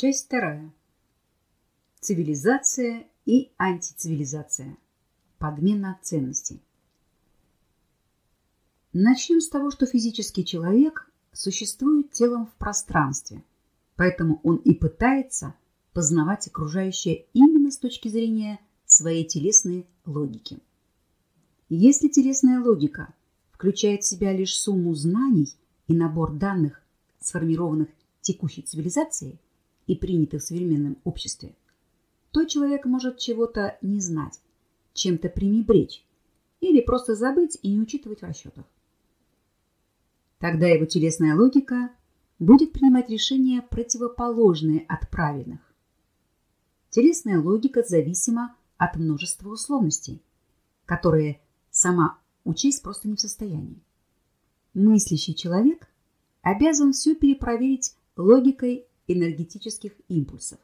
Часть вторая. Цивилизация и антицивилизация. Подмена ценностей. Начнем с того, что физический человек существует телом в пространстве, поэтому он и пытается познавать окружающее именно с точки зрения своей телесной логики. Если телесная логика включает в себя лишь сумму знаний и набор данных, сформированных текущей цивилизацией и принятых в современном обществе, то человек может чего-то не знать, чем-то пренебречь или просто забыть и не учитывать в расчетах. Тогда его телесная логика будет принимать решения, противоположные от правильных. Телесная логика зависима от множества условностей, которые сама учесть просто не в состоянии. Мыслящий человек обязан все перепроверить логикой энергетических импульсов.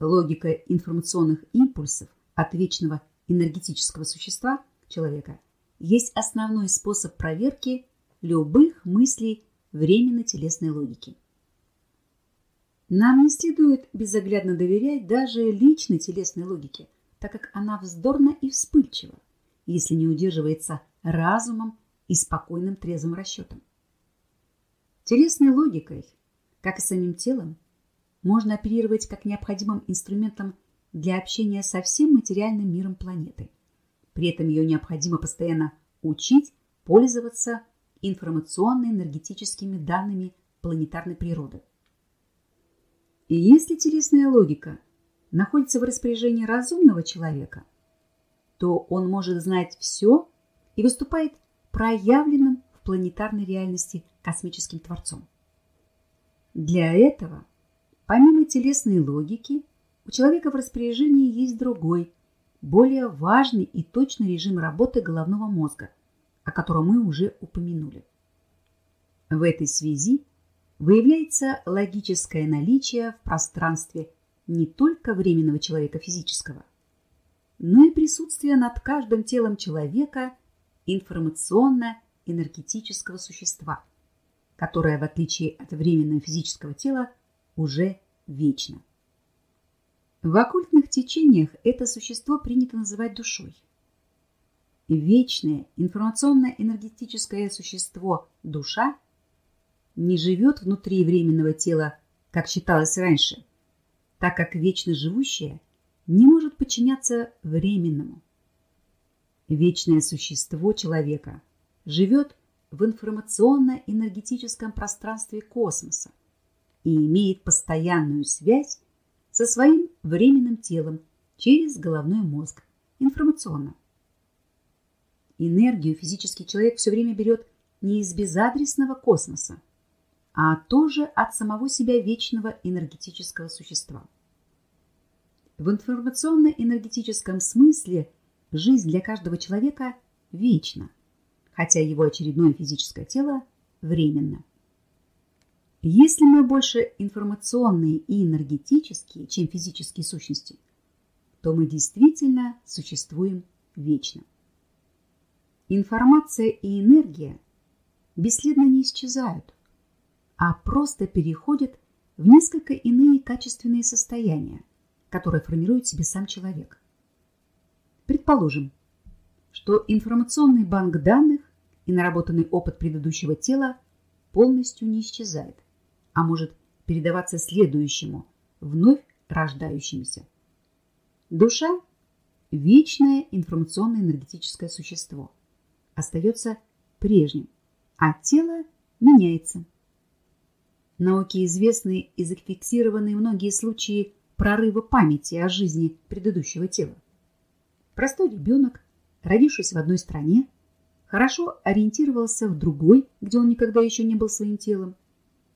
Логика информационных импульсов от вечного энергетического существа человека есть основной способ проверки любых мыслей временной телесной логики. Нам не следует безоглядно доверять даже личной телесной логике, так как она вздорна и вспыльчива, если не удерживается разумом и спокойным трезвым расчетом. Телесной логикой, как и самим телом, можно оперировать как необходимым инструментом для общения со всем материальным миром планеты. При этом ее необходимо постоянно учить пользоваться информационно-энергетическими данными планетарной природы. И если телесная логика находится в распоряжении разумного человека, то он может знать все и выступает проявленным в планетарной реальности космическим творцом. Для этого, помимо телесной логики, у человека в распоряжении есть другой, более важный и точный режим работы головного мозга – о котором мы уже упомянули. В этой связи выявляется логическое наличие в пространстве не только временного человека физического, но и присутствие над каждым телом человека информационно-энергетического существа, которое, в отличие от временного физического тела, уже вечно. В оккультных течениях это существо принято называть душой – вечное информационно-энергетическое существо душа не живет внутри временного тела, как считалось раньше, так как вечно живущее не может подчиняться временному. Вечное существо человека живет в информационно-энергетическом пространстве космоса и имеет постоянную связь со своим временным телом через головной мозг информационно энергию физический человек все время берет не из безадресного космоса, а тоже от самого себя вечного энергетического существа. В информационно-энергетическом смысле жизнь для каждого человека вечна, хотя его очередное физическое тело временно. Если мы больше информационные и энергетические, чем физические сущности, то мы действительно существуем вечно. Информация и энергия бесследно не исчезают, а просто переходят в несколько иные качественные состояния, которые формирует себе сам человек. Предположим, что информационный банк данных и наработанный опыт предыдущего тела полностью не исчезает, а может передаваться следующему, вновь рождающемуся. Душа – вечное информационно-энергетическое существо – остается прежним, а тело меняется. Науке известны и зафиксированы многие случаи прорыва памяти о жизни предыдущего тела. Простой ребенок, родившись в одной стране, хорошо ориентировался в другой, где он никогда еще не был своим телом.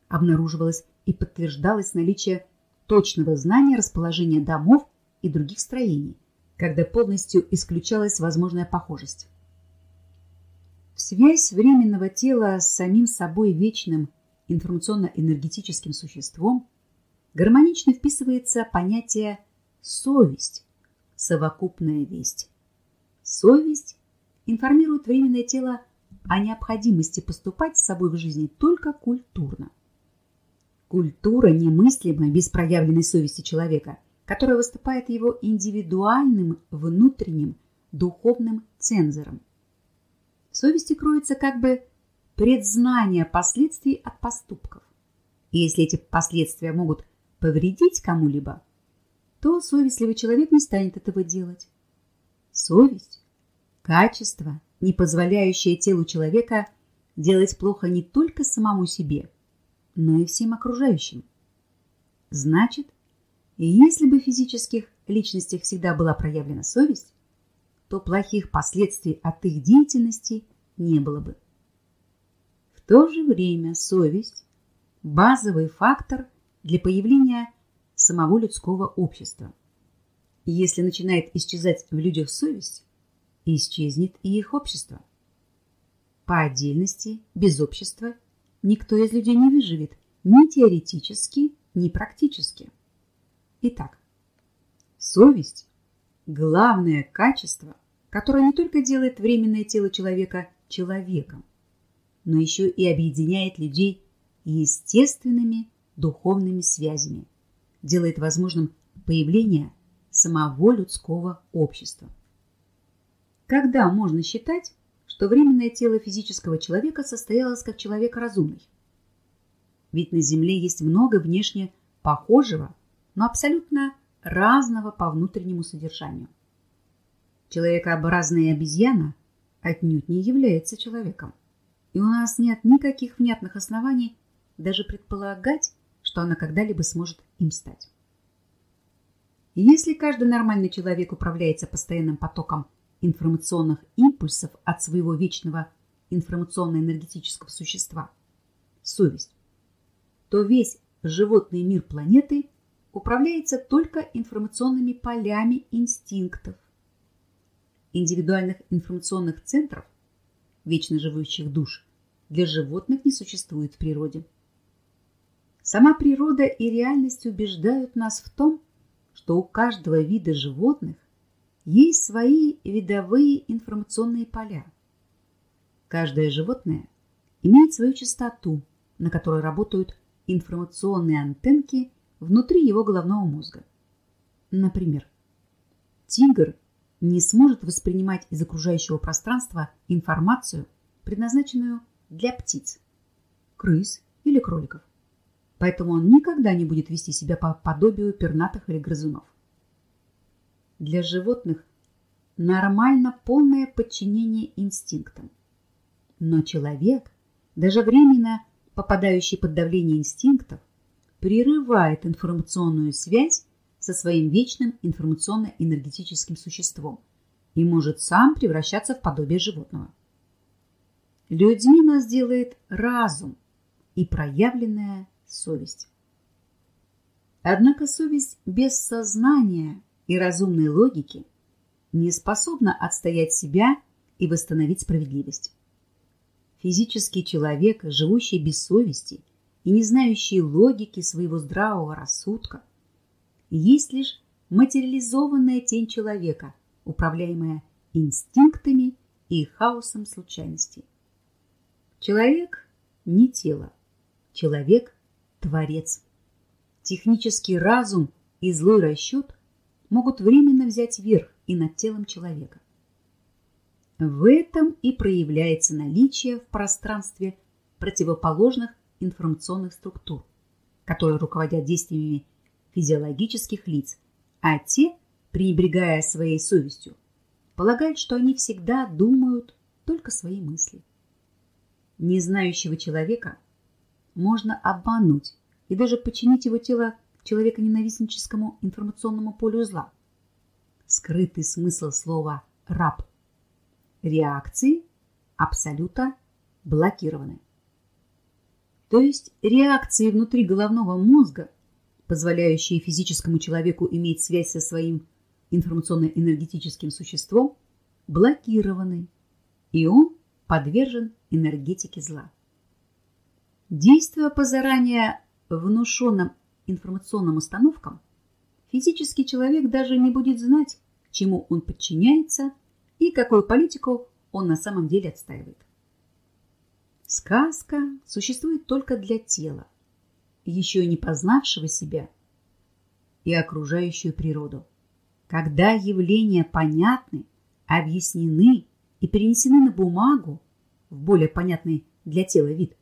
Обнаруживалось и подтверждалось наличие точного знания расположения домов и других строений, когда полностью исключалась возможная похожесть. В связь временного тела с самим собой вечным информационно-энергетическим существом гармонично вписывается понятие «совесть», совокупная весть. Совесть информирует временное тело о необходимости поступать с собой в жизни только культурно. Культура немыслима без проявленной совести человека, которая выступает его индивидуальным внутренним духовным цензором. В совести кроется как бы предзнание последствий от поступков. И если эти последствия могут повредить кому-либо, то совестливый человек не станет этого делать. Совесть – качество, не позволяющее телу человека делать плохо не только самому себе, но и всем окружающим. Значит, если бы в физических личностях всегда была проявлена совесть, то плохих последствий от их деятельности не было бы. В то же время совесть – базовый фактор для появления самого людского общества. Если начинает исчезать в людях совесть, исчезнет и их общество. По отдельности, без общества, никто из людей не выживет ни теоретически, ни практически. Итак, совесть – главное качество, которое не только делает временное тело человека человеком, но еще и объединяет людей естественными духовными связями, делает возможным появление самого людского общества. Когда можно считать, что временное тело физического человека состоялось как человек разумный? Ведь на Земле есть много внешне похожего, но абсолютно разного по внутреннему содержанию. Человекообразная обезьяна отнюдь не является человеком. И у нас нет никаких внятных оснований даже предполагать, что она когда-либо сможет им стать. Если каждый нормальный человек управляется постоянным потоком информационных импульсов от своего вечного информационно-энергетического существа – совесть, то весь животный мир планеты управляется только информационными полями инстинктов, индивидуальных информационных центров, вечно живущих душ, для животных не существует в природе. Сама природа и реальность убеждают нас в том, что у каждого вида животных есть свои видовые информационные поля. Каждое животное имеет свою частоту, на которой работают информационные антенки внутри его головного мозга. Например, тигр не сможет воспринимать из окружающего пространства информацию, предназначенную для птиц, крыс или кроликов. Поэтому он никогда не будет вести себя по подобию пернатых или грызунов. Для животных нормально полное подчинение инстинктам. Но человек, даже временно попадающий под давление инстинктов, прерывает информационную связь со своим вечным информационно-энергетическим существом и может сам превращаться в подобие животного. Людьми нас делает разум и проявленная совесть. Однако совесть без сознания и разумной логики не способна отстоять себя и восстановить справедливость. Физический человек, живущий без совести и не знающий логики своего здравого рассудка – есть лишь материализованная тень человека, управляемая инстинктами и хаосом случайностей. Человек не тело, человек – творец. Технический разум и злой расчет могут временно взять верх и над телом человека. В этом и проявляется наличие в пространстве противоположных информационных структур, которые руководят действиями физиологических лиц, а те, пренебрегая своей совестью, полагают, что они всегда думают только свои мысли. Незнающего человека можно обмануть и даже подчинить его тело человека-ненавистническому информационному полю зла. Скрытый смысл слова «раб» реакции абсолютно блокированы. То есть реакции внутри головного мозга позволяющие физическому человеку иметь связь со своим информационно-энергетическим существом, блокированы, и он подвержен энергетике зла. Действуя по заранее внушенным информационным установкам, физический человек даже не будет знать, чему он подчиняется и какую политику он на самом деле отстаивает. Сказка существует только для тела, еще не познавшего себя и окружающую природу. Когда явления понятны, объяснены и перенесены на бумагу в более понятный для тела вид,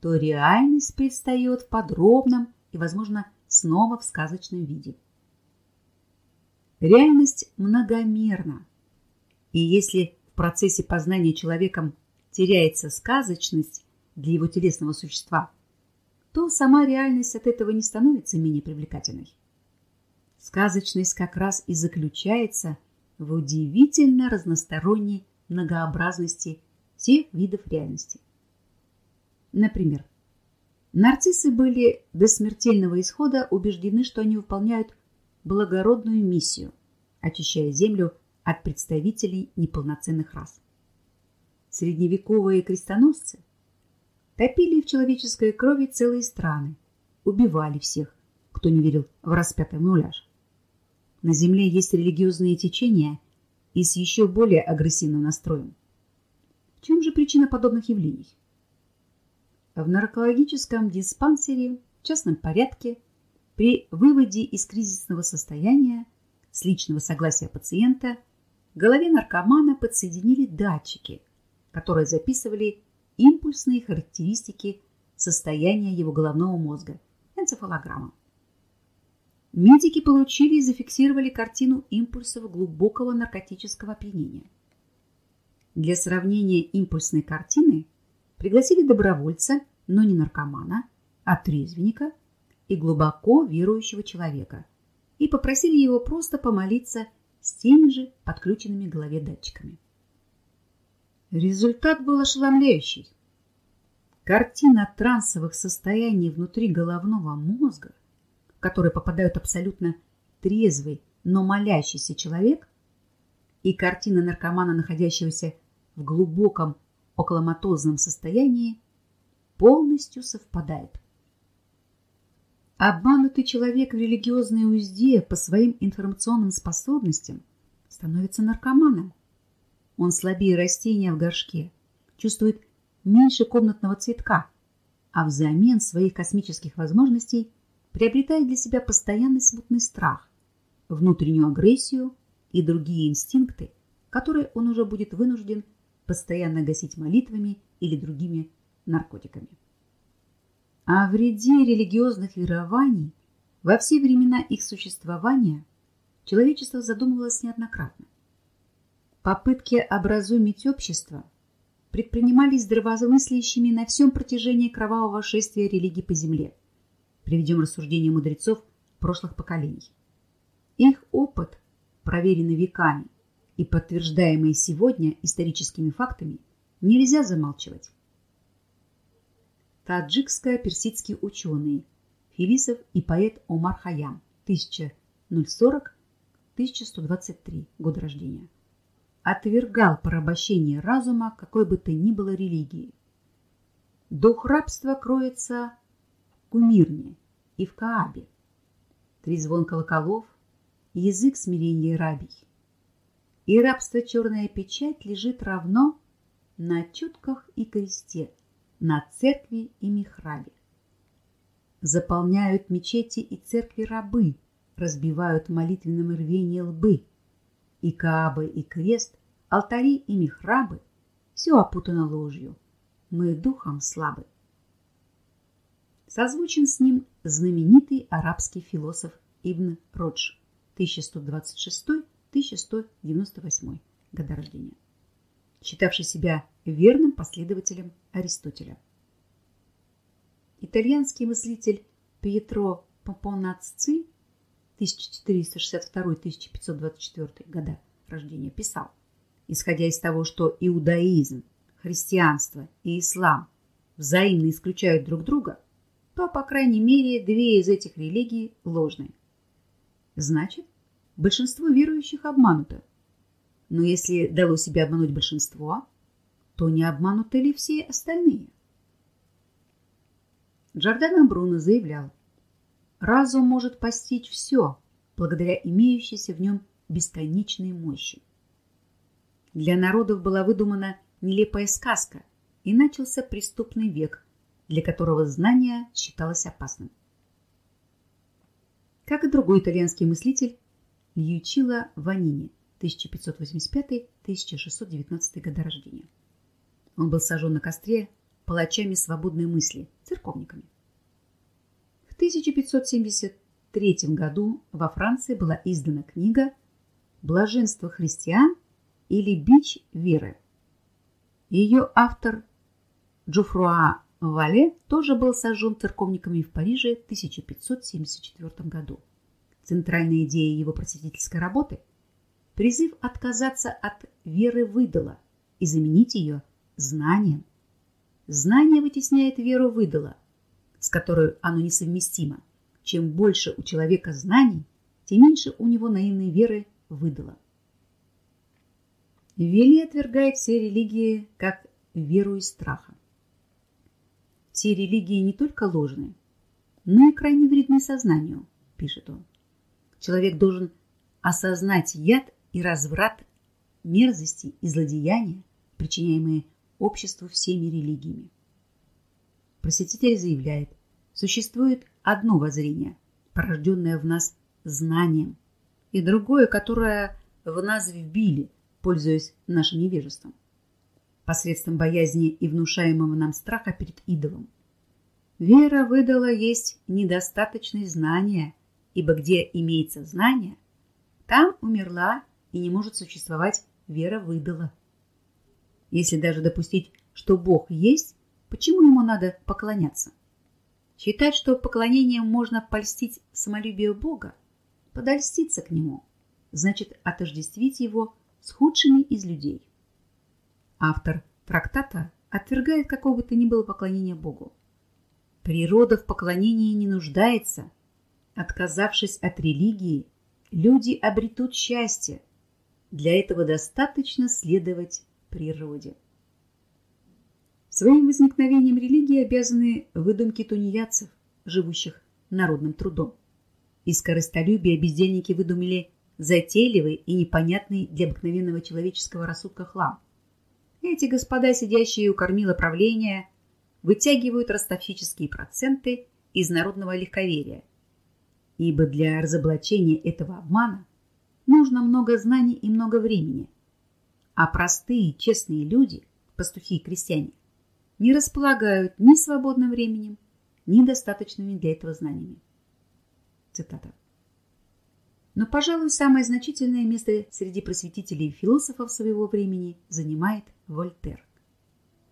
то реальность предстает в подробном и, возможно, снова в сказочном виде. Реальность многомерна, и если в процессе познания человеком теряется сказочность для его телесного существа, то сама реальность от этого не становится менее привлекательной. Сказочность как раз и заключается в удивительно разносторонней многообразности всех видов реальности. Например, нарциссы были до смертельного исхода убеждены, что они выполняют благородную миссию, очищая Землю от представителей неполноценных рас. Средневековые крестоносцы топили в человеческой крови целые страны, убивали всех, кто не верил в распятый муляж. На Земле есть религиозные течения и с еще более агрессивным настроем. В чем же причина подобных явлений? В наркологическом диспансере в частном порядке при выводе из кризисного состояния с личного согласия пациента голове наркомана подсоединили датчики, которые записывали импульсные характеристики состояния его головного мозга, энцефалограмма. Медики получили и зафиксировали картину импульсов глубокого наркотического опьянения. Для сравнения импульсной картины пригласили добровольца, но не наркомана, а трезвенника и глубоко верующего человека и попросили его просто помолиться с теми же подключенными голове датчиками. Результат был ошеломляющий. Картина трансовых состояний внутри головного мозга, в который попадают абсолютно трезвый, но молящийся человек, и картина наркомана, находящегося в глубоком околоматозном состоянии, полностью совпадает. Обманутый человек в религиозной узде по своим информационным способностям становится наркоманом. Он слабее растения в горшке, чувствует меньше комнатного цветка, а взамен своих космических возможностей приобретает для себя постоянный смутный страх, внутреннюю агрессию и другие инстинкты, которые он уже будет вынужден постоянно гасить молитвами или другими наркотиками. О вреде религиозных верований во все времена их существования человечество задумывалось неоднократно. Попытки образумить общество предпринимались здравомыслящими на всем протяжении кровавого шествия религии по земле. Приведем рассуждения мудрецов прошлых поколений. Их опыт, проверенный веками и подтверждаемый сегодня историческими фактами, нельзя замалчивать. Таджикско-персидский ученый Филисов и поэт Омар Хаям, 1040-1123 года рождения отвергал порабощение разума какой бы то ни было религии. Дух рабства кроется в кумирне и в Каабе. Трезвон колоколов, язык смирения рабий. И рабство черная печать лежит равно на четках и кресте, на церкви и михрабе. Заполняют мечети и церкви рабы, разбивают молитвенным рвение лбы – и Каабы, и крест, алтари и михрабы – все опутано ложью. Мы духом слабы. Созвучен с ним знаменитый арабский философ Ибн Родж 1126-1198 года рождения, считавший себя верным последователем Аристотеля. Итальянский мыслитель Пьетро Попонацци 1462-1524 года рождения писал, исходя из того, что иудаизм, христианство и ислам взаимно исключают друг друга, то, по крайней мере, две из этих религий ложные. Значит, большинство верующих обмануто. Но если дало себе обмануть большинство, то не обмануты ли все остальные? Джордано Бруно заявлял, Разум может постичь все, благодаря имеющейся в нем бесконечной мощи. Для народов была выдумана нелепая сказка, и начался преступный век, для которого знание считалось опасным. Как и другой итальянский мыслитель Льючило Ванини, 1585-1619 года рождения. Он был сожжен на костре палачами свободной мысли, церковниками. В 1573 году во Франции была издана книга «Блаженство христиан» или «Бич веры». Ее автор Джофруа Вале тоже был сожжен церковниками в Париже в 1574 году. Центральная идея его просветительской работы – призыв отказаться от веры выдала и заменить ее знанием. Знание вытесняет веру выдала, с которой оно несовместимо. Чем больше у человека знаний, тем меньше у него наивной веры выдала. Вели отвергает все религии как веру из страха. Все религии не только ложные, но и крайне вредны сознанию, пишет он. Человек должен осознать яд и разврат мерзости и злодеяния, причиняемые обществу всеми религиями. Просветитель заявляет, существует одно воззрение, порожденное в нас знанием, и другое, которое в нас вбили – пользуясь нашим невежеством, посредством боязни и внушаемого нам страха перед идолом. Вера выдала есть недостаточность знания, ибо где имеется знание, там умерла и не может существовать вера выдала. Если даже допустить, что Бог есть, почему ему надо поклоняться? Считать, что поклонением можно польстить самолюбию Бога, подольститься к нему, значит отождествить его с худшими из людей. Автор трактата отвергает какого бы то ни было поклонения Богу. Природа в поклонении не нуждается. Отказавшись от религии, люди обретут счастье. Для этого достаточно следовать природе. Своим возникновением религии обязаны выдумки тунеядцев, живущих народным трудом. Из корыстолюбия бездельники выдумали затейливый и непонятный для обыкновенного человеческого рассудка хлам. Эти господа, сидящие у кормила правления, вытягивают ростовщические проценты из народного легковерия. Ибо для разоблачения этого обмана нужно много знаний и много времени. А простые, честные люди, пастухи и крестьяне, не располагают ни свободным временем, ни достаточными для этого знаниями. Цитата. Но, пожалуй, самое значительное место среди просветителей и философов своего времени занимает Вольтер.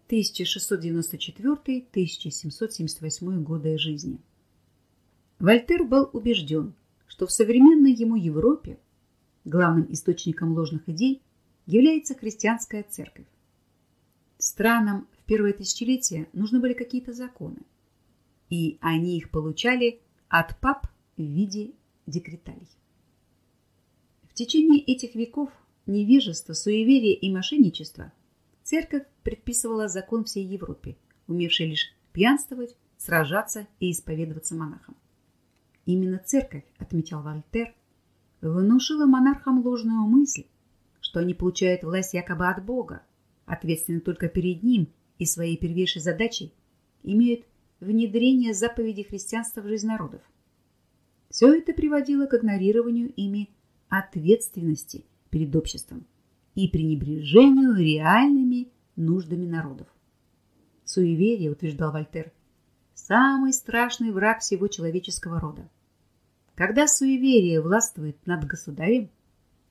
1694-1778 годы жизни. Вольтер был убежден, что в современной ему Европе главным источником ложных идей является христианская церковь. Странам в первое тысячелетие нужны были какие-то законы, и они их получали от пап в виде декреталей течение этих веков невежества, суеверия и мошенничества церковь предписывала закон всей Европе, умевшей лишь пьянствовать, сражаться и исповедоваться монахам. Именно церковь, отмечал Вольтер, внушила монархам ложную мысль, что они получают власть якобы от Бога, ответственны только перед Ним и своей первейшей задачей имеют внедрение заповедей христианства в жизнь народов. Все это приводило к игнорированию ими ответственности перед обществом и пренебрежению реальными нуждами народов. Суеверие, утверждал Вольтер, самый страшный враг всего человеческого рода. Когда суеверие властвует над государем,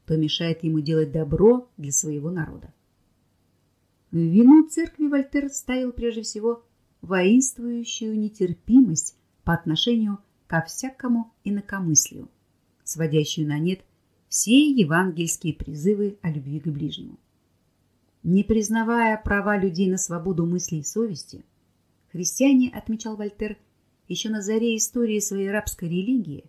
то мешает ему делать добро для своего народа. Вину церкви Вольтер ставил прежде всего воинствующую нетерпимость по отношению ко всякому инакомыслию, сводящую на нет все евангельские призывы о любви к ближнему. Не признавая права людей на свободу мысли и совести, христиане, отмечал Вольтер, еще на заре истории своей рабской религии,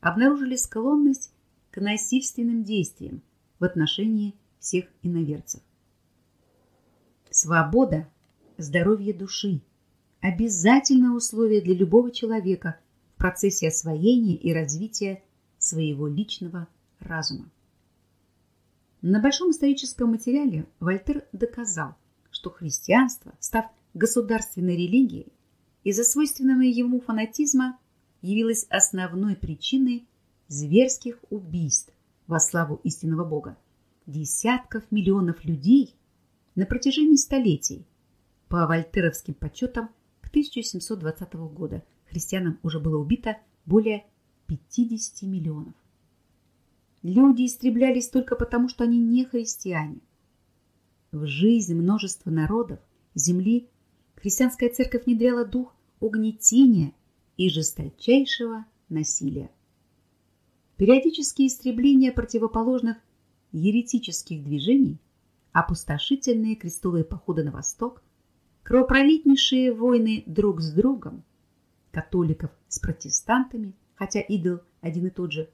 обнаружили склонность к насильственным действиям в отношении всех иноверцев. Свобода, здоровье души – обязательное условие для любого человека в процессе освоения и развития своего личного разума. На большом историческом материале Вольтер доказал, что христианство, став государственной религией, из-за свойственного ему фанатизма явилась основной причиной зверских убийств во славу истинного Бога. Десятков миллионов людей на протяжении столетий, по вольтеровским подсчетам, к 1720 года христианам уже было убито более 50 миллионов. Люди истреблялись только потому, что они не христиане. В жизнь множества народов земли христианская церковь внедряла дух угнетения и жесточайшего насилия. Периодические истребления противоположных еретических движений, опустошительные крестовые походы на восток, кровопролитнейшие войны друг с другом, католиков с протестантами, хотя идол один и тот же,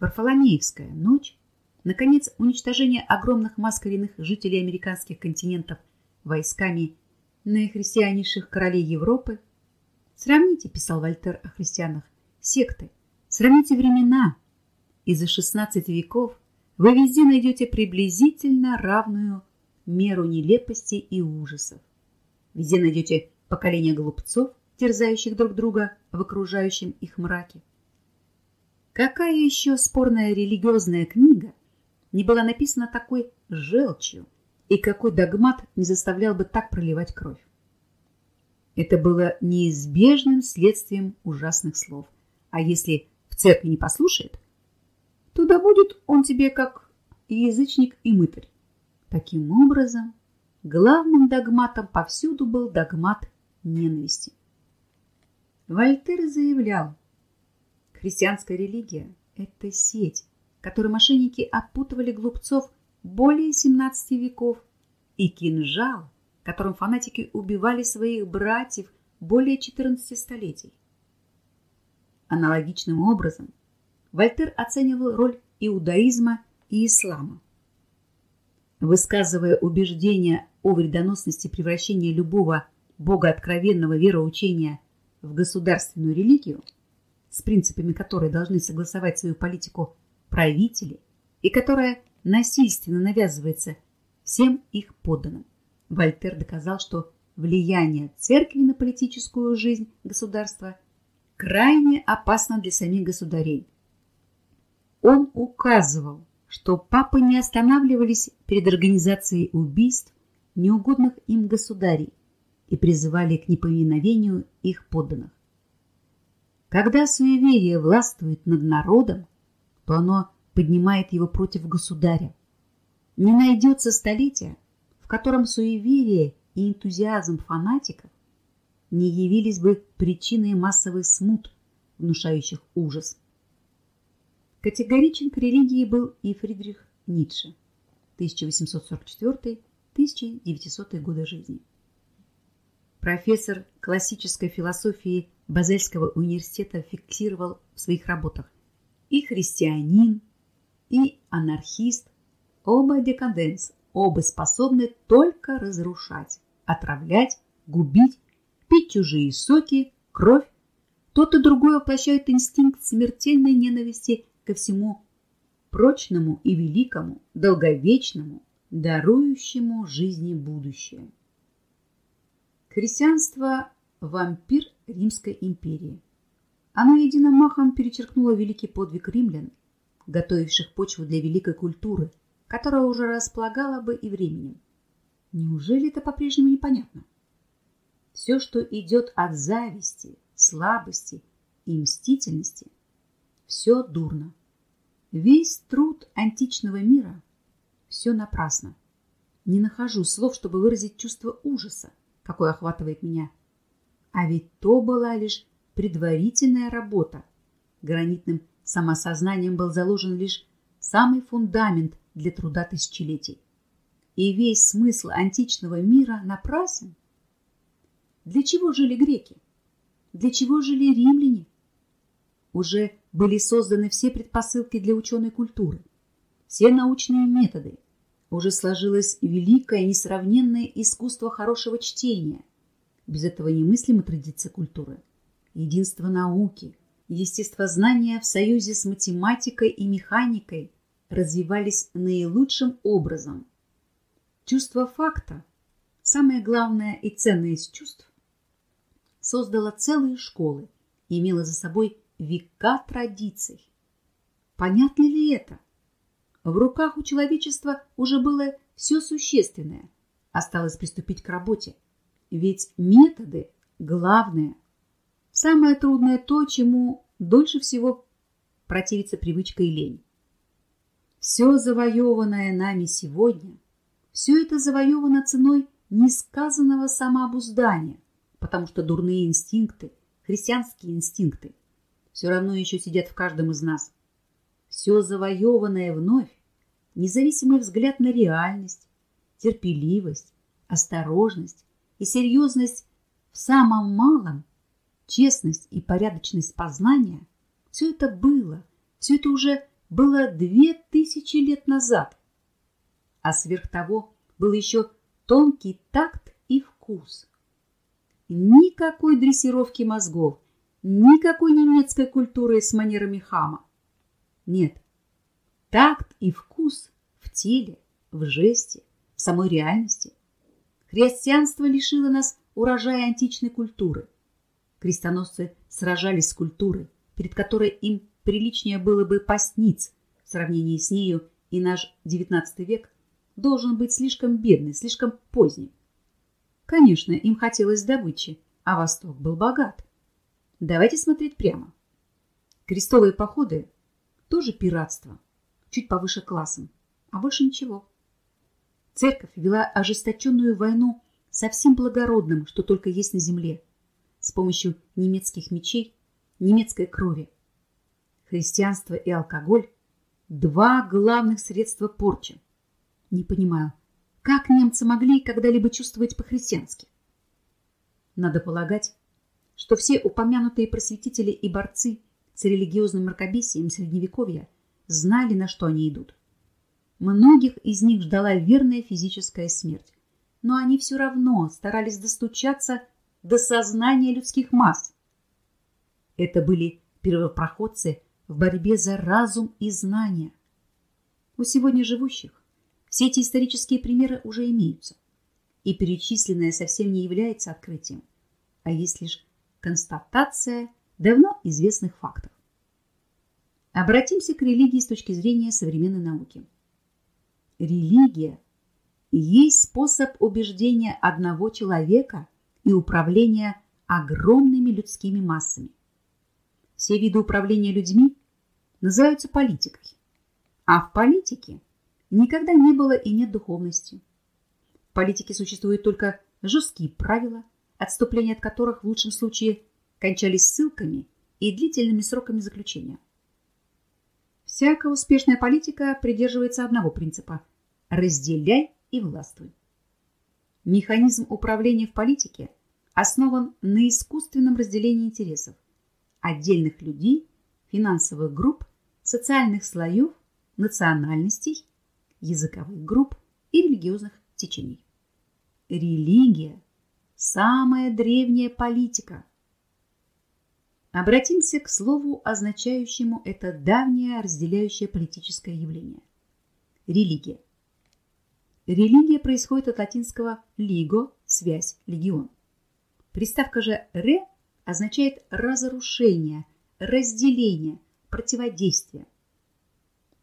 Варфоломеевская ночь, наконец, уничтожение огромных масс жителей американских континентов войсками наихристианнейших королей Европы. Сравните, писал Вольтер о христианах, секты, сравните времена. Из-за 16 веков вы везде найдете приблизительно равную меру нелепости и ужасов. Везде найдете поколение глупцов, терзающих друг друга в окружающем их мраке. Какая еще спорная религиозная книга не была написана такой желчью, и какой догмат не заставлял бы так проливать кровь? Это было неизбежным следствием ужасных слов. А если в церкви не послушает, то да будет он тебе как язычник и мытарь. Таким образом, главным догматом повсюду был догмат ненависти. Вольтер заявлял, Христианская религия – это сеть, которой мошенники опутывали глупцов более 17 веков, и кинжал, которым фанатики убивали своих братьев более 14 столетий. Аналогичным образом Вольтер оценивал роль иудаизма и ислама. Высказывая убеждения о вредоносности превращения любого богооткровенного вероучения в государственную религию – с принципами которой должны согласовать свою политику правители и которая насильственно навязывается всем их подданным. Вольтер доказал, что влияние церкви на политическую жизнь государства крайне опасно для самих государей. Он указывал, что папы не останавливались перед организацией убийств неугодных им государей и призывали к неповиновению их подданных. Когда суеверие властвует над народом, то оно поднимает его против государя. Не найдется столетия, в котором суеверие и энтузиазм фанатиков не явились бы причиной массовых смут, внушающих ужас. Категоричен к религии был и Фридрих Ницше, 1844-1900 годы жизни. Профессор классической философии Базельского университета фиксировал в своих работах и христианин, и анархист, оба декаденс, оба способны только разрушать, отравлять, губить, пить чужие соки, кровь. Тот и другой воплощает инстинкт смертельной ненависти ко всему прочному и великому, долговечному, дарующему жизни будущее. Христианство – вампир Римской империи. Оно единым махом перечеркнуло великий подвиг римлян, готовивших почву для великой культуры, которая уже располагала бы и временем. Неужели это по-прежнему непонятно? Все, что идет от зависти, слабости и мстительности, все дурно. Весь труд античного мира – все напрасно. Не нахожу слов, чтобы выразить чувство ужаса, какое охватывает меня – а ведь то была лишь предварительная работа. Гранитным самосознанием был заложен лишь самый фундамент для труда тысячелетий. И весь смысл античного мира напрасен. Для чего жили греки? Для чего жили римляне? Уже были созданы все предпосылки для ученой культуры, все научные методы. Уже сложилось великое несравненное искусство хорошего чтения – без этого немыслима традиция культуры. Единство науки, естествознания в союзе с математикой и механикой развивались наилучшим образом. Чувство факта – самое главное и ценное из чувств. создала целые школы и имела за собой века традиций. Понятно ли это? В руках у человечества уже было все существенное. Осталось приступить к работе. Ведь методы – главное. Самое трудное то, чему дольше всего противится привычка и лень. Все завоеванное нами сегодня, все это завоевано ценой несказанного самообуздания, потому что дурные инстинкты, христианские инстинкты, все равно еще сидят в каждом из нас. Все завоеванное вновь, независимый взгляд на реальность, терпеливость, осторожность и серьезность в самом малом, честность и порядочность познания – все это было, все это уже было две тысячи лет назад. А сверх того был еще тонкий такт и вкус. Никакой дрессировки мозгов, никакой немецкой культуры с манерами хама. Нет, такт и вкус в теле, в жесте, в самой реальности. Христианство лишило нас урожая античной культуры. Крестоносцы сражались с культурой, перед которой им приличнее было бы постниц в сравнении с нею, и наш XIX век должен быть слишком бедный, слишком поздний. Конечно, им хотелось добычи, а Восток был богат. Давайте смотреть прямо. Крестовые походы – тоже пиратство, чуть повыше классом, а больше ничего. Церковь вела ожесточенную войну со всем благородным, что только есть на земле, с помощью немецких мечей немецкой крови. Христианство и алкоголь – два главных средства порчи. Не понимаю, как немцы могли когда-либо чувствовать по-христиански? Надо полагать, что все упомянутые просветители и борцы с религиозным мракобесием Средневековья знали, на что они идут. Многих из них ждала верная физическая смерть, но они все равно старались достучаться до сознания людских масс. Это были первопроходцы в борьбе за разум и знания. У сегодня живущих все эти исторические примеры уже имеются, и перечисленное совсем не является открытием, а есть лишь констатация давно известных фактов. Обратимся к религии с точки зрения современной науки. Религия есть способ убеждения одного человека и управления огромными людскими массами. Все виды управления людьми называются политикой. А в политике никогда не было и нет духовности. В политике существуют только жесткие правила, отступления от которых в лучшем случае кончались ссылками и длительными сроками заключения. Всякая успешная политика придерживается одного принципа – разделяй и властвуй. Механизм управления в политике основан на искусственном разделении интересов, отдельных людей, финансовых групп, социальных слоев, национальностей, языковых групп и религиозных течений. Религия – самая древняя политика. Обратимся к слову, означающему это давнее разделяющее политическое явление. Религия. Религия происходит от латинского «ligo» – связь, легион. Приставка же «ре» означает разрушение, разделение, противодействие.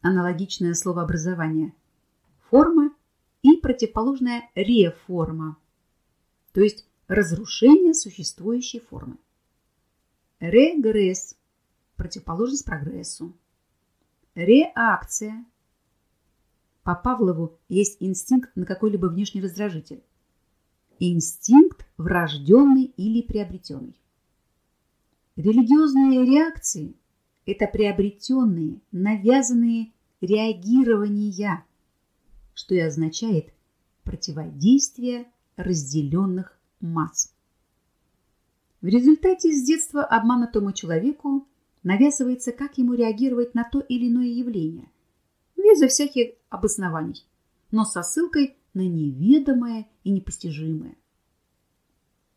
Аналогичное словообразование – форма и противоположная реформа, то есть разрушение существующей формы. Регресс – противоположность прогрессу. Реакция. По Павлову есть инстинкт на какой-либо внешний раздражитель. Инстинкт врожденный или приобретенный. Религиозные реакции – это приобретенные, навязанные реагирования, что и означает противодействие разделенных масс. В результате с детства обманутому человеку навязывается, как ему реагировать на то или иное явление, безо всяких обоснований, но со ссылкой на неведомое и непостижимое.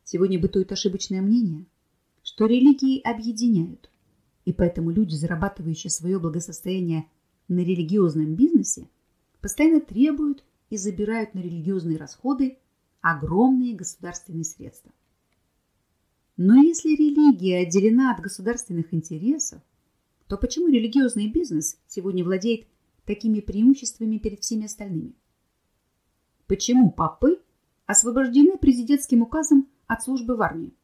Сегодня бытует ошибочное мнение – что религии объединяют, и поэтому люди, зарабатывающие свое благосостояние на религиозном бизнесе, постоянно требуют и забирают на религиозные расходы огромные государственные средства. Но если религия отделена от государственных интересов, то почему религиозный бизнес сегодня владеет такими преимуществами перед всеми остальными? Почему попы освобождены президентским указом от службы в армии?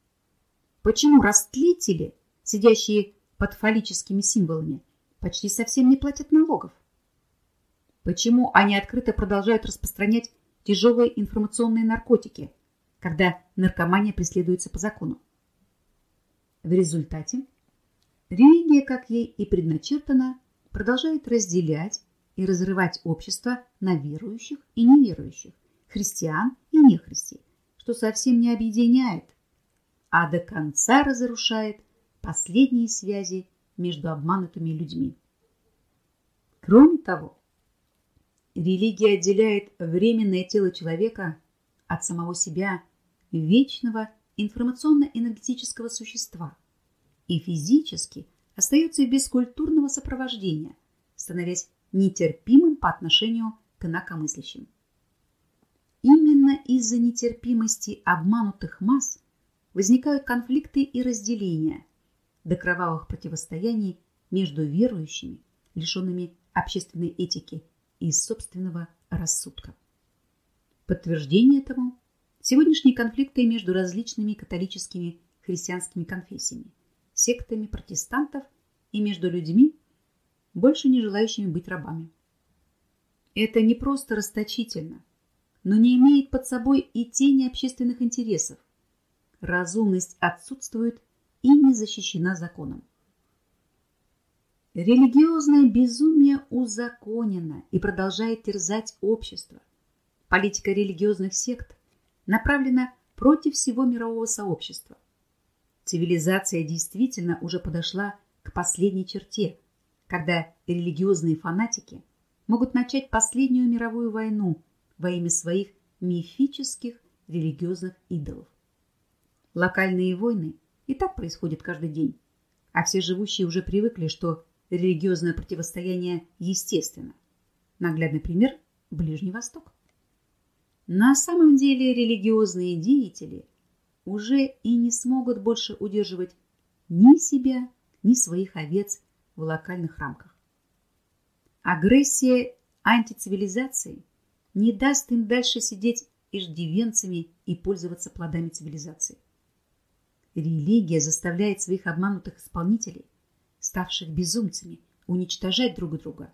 Почему растлители, сидящие под фаллическими символами, почти совсем не платят налогов? Почему они открыто продолжают распространять тяжелые информационные наркотики, когда наркомания преследуется по закону? В результате религия, как ей и предначертано, продолжает разделять и разрывать общество на верующих и неверующих, христиан и нехристи, что совсем не объединяет, а до конца разрушает последние связи между обманутыми людьми. Кроме того, религия отделяет временное тело человека от самого себя, вечного информационно-энергетического существа, и физически остается без культурного сопровождения, становясь нетерпимым по отношению к инакомыслящим. Именно из-за нетерпимости обманутых масс возникают конфликты и разделения до кровавых противостояний между верующими, лишенными общественной этики и собственного рассудка. Подтверждение этому – сегодняшние конфликты между различными католическими христианскими конфессиями, сектами протестантов и между людьми, больше не желающими быть рабами. Это не просто расточительно, но не имеет под собой и тени общественных интересов. Разумность отсутствует и не защищена законом. Религиозное безумие узаконено и продолжает терзать общество. Политика религиозных сект направлена против всего мирового сообщества. Цивилизация действительно уже подошла к последней черте – когда религиозные фанатики могут начать последнюю мировую войну во имя своих мифических религиозных идолов. Локальные войны и так происходят каждый день, а все живущие уже привыкли, что религиозное противостояние естественно. Наглядный пример – Ближний Восток. На самом деле религиозные деятели уже и не смогут больше удерживать ни себя, ни своих овец в локальных рамках. Агрессия антицивилизации не даст им дальше сидеть иждивенцами и пользоваться плодами цивилизации. Религия заставляет своих обманутых исполнителей, ставших безумцами, уничтожать друг друга.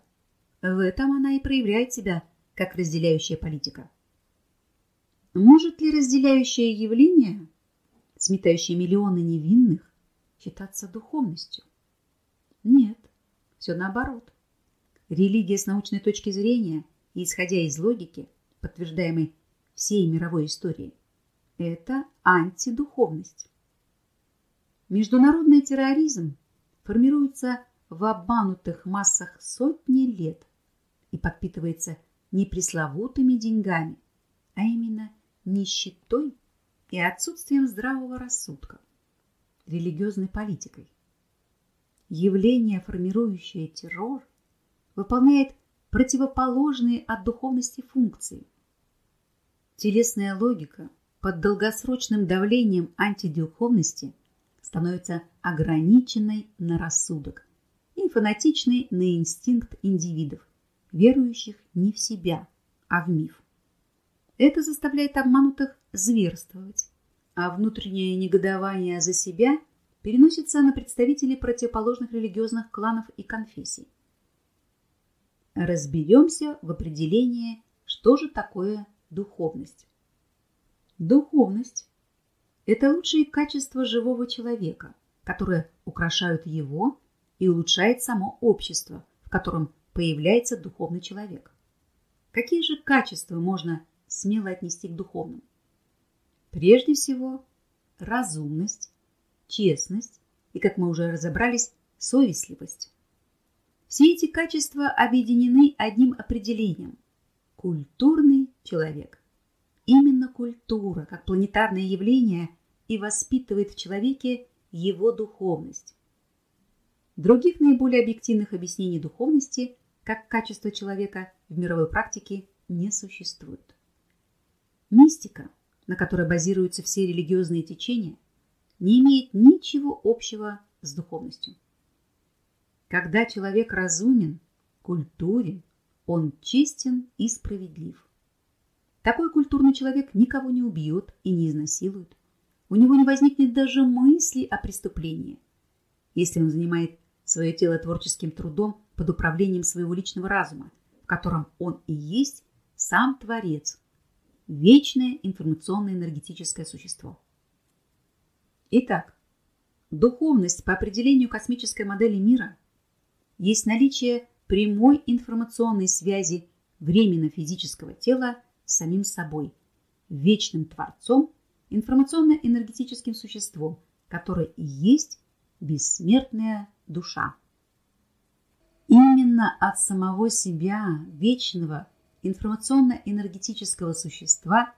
В этом она и проявляет себя как разделяющая политика. Может ли разделяющее явление, сметающее миллионы невинных, считаться духовностью? Нет, все наоборот. Религия с научной точки зрения и исходя из логики, подтверждаемой всей мировой историей, это антидуховность. Международный терроризм формируется в обманутых массах сотни лет и подпитывается не пресловутыми деньгами, а именно нищетой и отсутствием здравого рассудка, религиозной политикой явление, формирующее террор, выполняет противоположные от духовности функции. Телесная логика под долгосрочным давлением антидуховности становится ограниченной на рассудок и фанатичной на инстинкт индивидов, верующих не в себя, а в миф. Это заставляет обманутых зверствовать, а внутреннее негодование за себя – переносится на представителей противоположных религиозных кланов и конфессий. Разберемся в определении, что же такое духовность. Духовность – это лучшие качества живого человека, которые украшают его и улучшает само общество, в котором появляется духовный человек. Какие же качества можно смело отнести к духовным? Прежде всего, разумность, честность и, как мы уже разобрались, совестливость. Все эти качества объединены одним определением – культурный человек. Именно культура, как планетарное явление, и воспитывает в человеке его духовность. Других наиболее объективных объяснений духовности как качества человека в мировой практике не существует. Мистика, на которой базируются все религиозные течения – не имеет ничего общего с духовностью. Когда человек разумен, культурен, он честен и справедлив. Такой культурный человек никого не убьет и не изнасилует. У него не возникнет даже мысли о преступлении. Если он занимает свое тело творческим трудом под управлением своего личного разума, в котором он и есть сам Творец, вечное информационное энергетическое существо. Итак, духовность по определению космической модели мира есть наличие прямой информационной связи временно-физического тела с самим собой, вечным Творцом, информационно-энергетическим существом, которое и есть бессмертная душа. Именно от самого себя, вечного информационно-энергетического существа,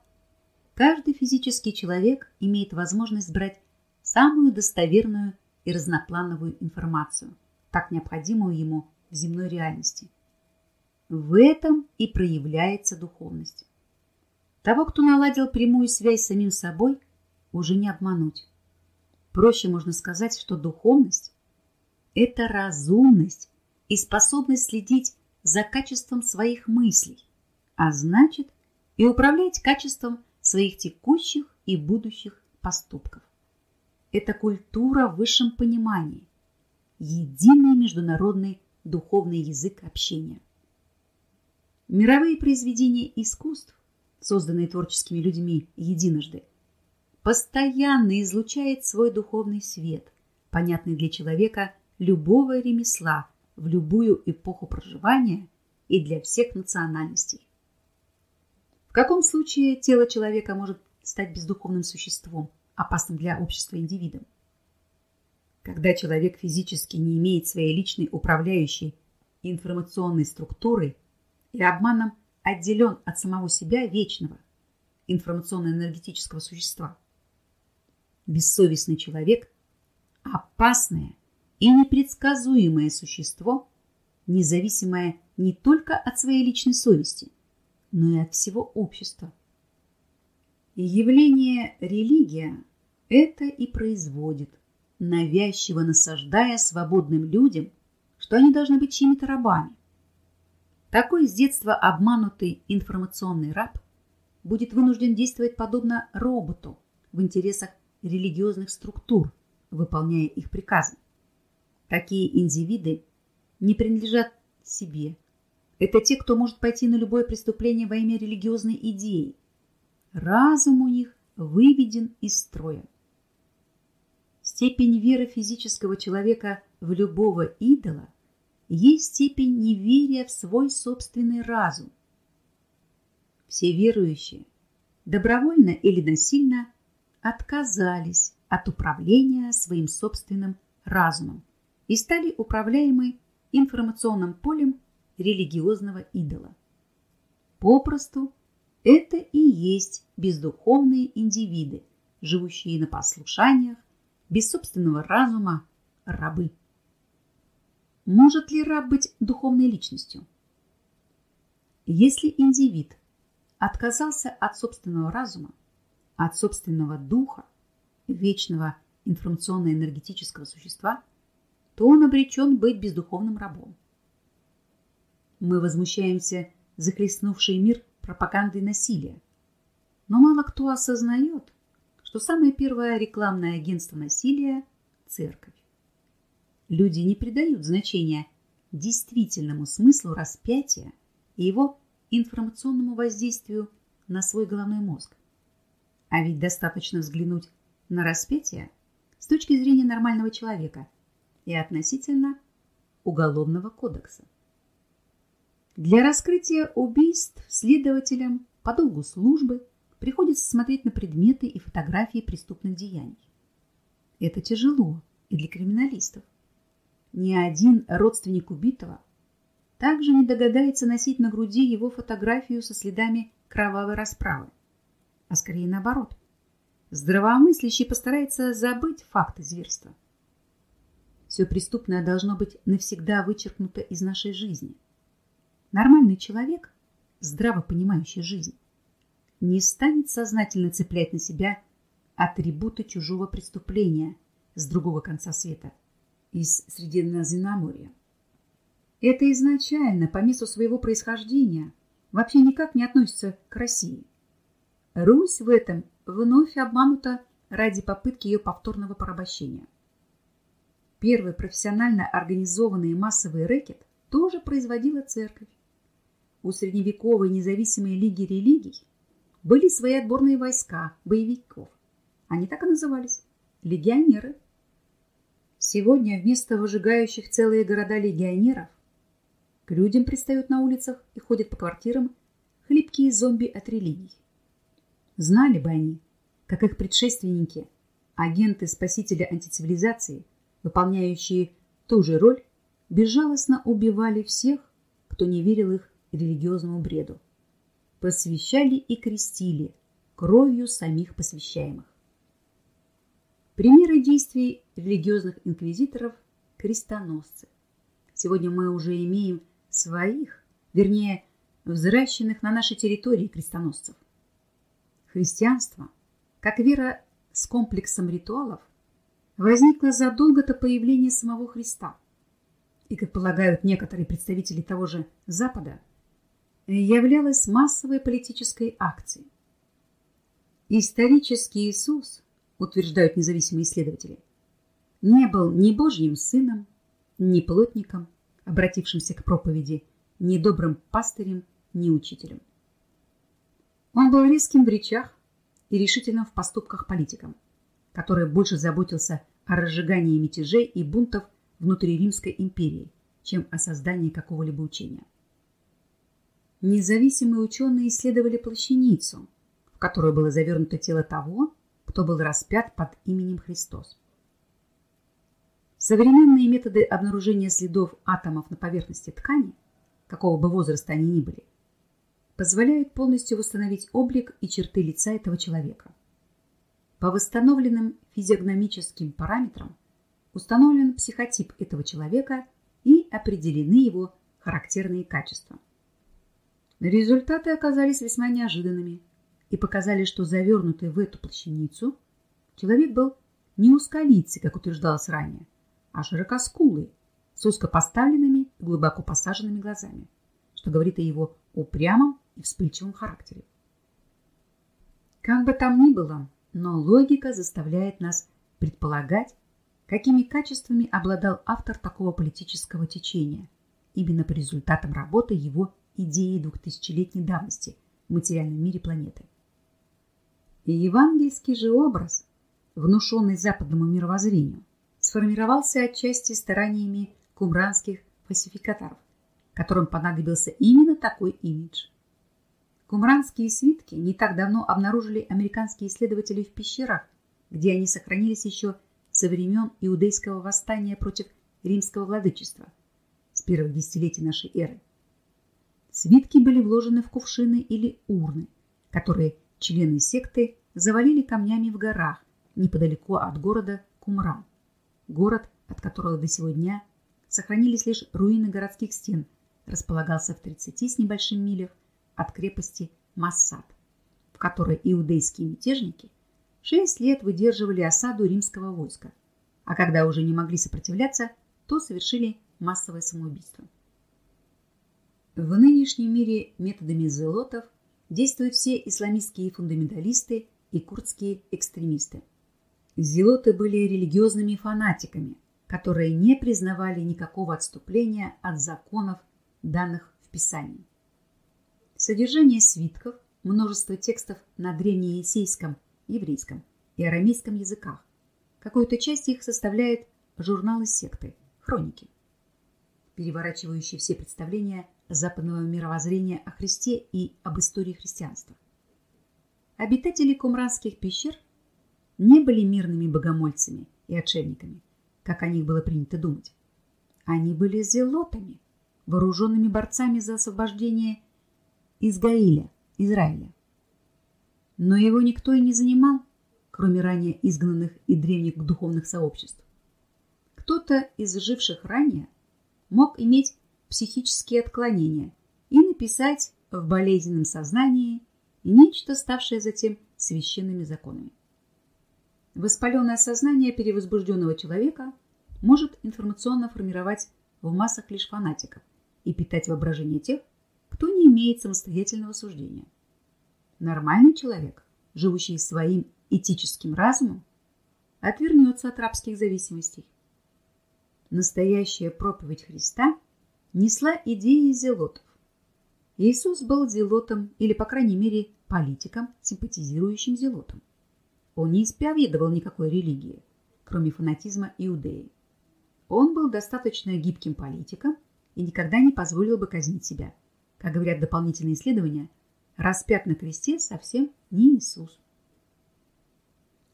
каждый физический человек имеет возможность брать самую достоверную и разноплановую информацию, так необходимую ему в земной реальности. В этом и проявляется духовность. Того, кто наладил прямую связь с самим собой, уже не обмануть. Проще можно сказать, что духовность – это разумность и способность следить за качеством своих мыслей, а значит и управлять качеством своих текущих и будущих поступков. Это культура в высшем понимании, единый международный духовный язык общения. Мировые произведения искусств, созданные творческими людьми единожды, постоянно излучает свой духовный свет, понятный для человека любого ремесла в любую эпоху проживания и для всех национальностей. В каком случае тело человека может стать бездуховным существом, опасным для общества индивидом? Когда человек физически не имеет своей личной управляющей информационной структуры и обманом отделен от самого себя вечного информационно-энергетического существа. Бессовестный человек – опасное и непредсказуемое существо, независимое не только от своей личной совести – но и от всего общества. И явление религия это и производит, навязчиво насаждая свободным людям, что они должны быть чьими-то рабами. Такой с детства обманутый информационный раб будет вынужден действовать подобно роботу в интересах религиозных структур, выполняя их приказы. Такие индивиды не принадлежат себе, это те, кто может пойти на любое преступление во имя религиозной идеи. Разум у них выведен из строя. Степень веры физического человека в любого идола есть степень неверия в свой собственный разум. Все верующие, добровольно или насильно, отказались от управления своим собственным разумом и стали управляемы информационным полем религиозного идола. Попросту, это и есть бездуховные индивиды, живущие на послушаниях, без собственного разума, рабы. Может ли раб быть духовной личностью? Если индивид отказался от собственного разума, от собственного духа, вечного информационно-энергетического существа, то он обречен быть бездуховным рабом. Мы возмущаемся захлестнувший мир пропагандой насилия. Но мало кто осознает, что самое первое рекламное агентство насилия – церковь. Люди не придают значения действительному смыслу распятия и его информационному воздействию на свой головной мозг. А ведь достаточно взглянуть на распятие с точки зрения нормального человека и относительно Уголовного кодекса. Для раскрытия убийств следователям по долгу службы приходится смотреть на предметы и фотографии преступных деяний. Это тяжело и для криминалистов. Ни один родственник убитого также не догадается носить на груди его фотографию со следами кровавой расправы, а скорее наоборот. Здравомыслящий постарается забыть факты зверства. Все преступное должно быть навсегда вычеркнуто из нашей жизни – Нормальный человек, здраво понимающий жизнь, не станет сознательно цеплять на себя атрибуты чужого преступления с другого конца света, из Средиземноморья. Это изначально, по месту своего происхождения, вообще никак не относится к России. Русь в этом вновь обманута ради попытки ее повторного порабощения. Первый профессионально организованный массовый рэкет тоже производила церковь. У средневековой независимой лиги религий были свои отборные войска, боевиков. Они так и назывались – легионеры. Сегодня вместо выжигающих целые города легионеров к людям пристают на улицах и ходят по квартирам хлипкие зомби от религий. Знали бы они, как их предшественники, агенты спасителя антицивилизации, выполняющие ту же роль, безжалостно убивали всех, кто не верил их религиозному бреду. Посвящали и крестили кровью самих посвящаемых. Примеры действий религиозных инквизиторов – крестоносцы. Сегодня мы уже имеем своих, вернее, взращенных на нашей территории крестоносцев. Христианство, как вера с комплексом ритуалов, возникло задолго до появления самого Христа. И, как полагают некоторые представители того же Запада, являлась массовой политической акцией. Исторический Иисус, утверждают независимые исследователи, не был ни Божьим сыном, ни плотником, обратившимся к проповеди, ни добрым пастырем, ни учителем. Он был резким в речах и решительным в поступках политиком, который больше заботился о разжигании мятежей и бунтов внутри Римской империи, чем о создании какого-либо учения. Независимые ученые исследовали плащаницу, в которую было завернуто тело того, кто был распят под именем Христос. Современные методы обнаружения следов атомов на поверхности ткани, какого бы возраста они ни были, позволяют полностью восстановить облик и черты лица этого человека. По восстановленным физиогномическим параметрам установлен психотип этого человека и определены его характерные качества. Результаты оказались весьма неожиданными и показали, что завернутый в эту плащаницу человек был не узколицый, как утверждалось ранее, а широкоскулый, с узко поставленными и глубоко посаженными глазами, что говорит о его упрямом и вспыльчивом характере. Как бы там ни было, но логика заставляет нас предполагать, какими качествами обладал автор такого политического течения, именно по результатам работы его идеи двухтысячелетней давности в материальном мире планеты. И евангельский же образ, внушенный западному мировоззрению, сформировался отчасти стараниями кумранских фальсификаторов, которым понадобился именно такой имидж. Кумранские свитки не так давно обнаружили американские исследователи в пещерах, где они сохранились еще со времен иудейского восстания против римского владычества с первых десятилетий нашей эры. Свитки были вложены в кувшины или урны, которые члены секты завалили камнями в горах неподалеку от города Кумран город, от которого до сего дня сохранились лишь руины городских стен, располагался в 30 с небольшим милях от крепости Массад, в которой иудейские мятежники шесть лет выдерживали осаду римского войска, а когда уже не могли сопротивляться, то совершили массовое самоубийство. В нынешнем мире методами зелотов действуют все исламистские фундаменталисты и курдские экстремисты – Зелоты были религиозными фанатиками, которые не признавали никакого отступления от законов, данных в Писании. Содержание свитков, множество текстов на древнеесейском, еврейском и арамейском языках. Какую-то часть их составляет журналы секты, хроники, переворачивающие все представления западного мировоззрения о Христе и об истории христианства. Обитатели кумранских пещер – не были мирными богомольцами и отшельниками, как о них было принято думать. Они были зелотами, вооруженными борцами за освобождение из Гаиля, Израиля. Но его никто и не занимал, кроме ранее изгнанных и древних духовных сообществ. Кто-то из живших ранее мог иметь психические отклонения и написать в болезненном сознании нечто, ставшее затем священными законами. Воспаленное сознание перевозбужденного человека может информационно формировать в массах лишь фанатиков и питать воображение тех, кто не имеет самостоятельного суждения. Нормальный человек, живущий своим этическим разумом, отвернется от рабских зависимостей. Настоящая проповедь Христа несла идеи зелотов. Иисус был зелотом или, по крайней мере, политиком, симпатизирующим зелотом. Он не исповедовал никакой религии, кроме фанатизма иудеи. Он был достаточно гибким политиком и никогда не позволил бы казнить себя. Как говорят дополнительные исследования, распят на кресте совсем не Иисус.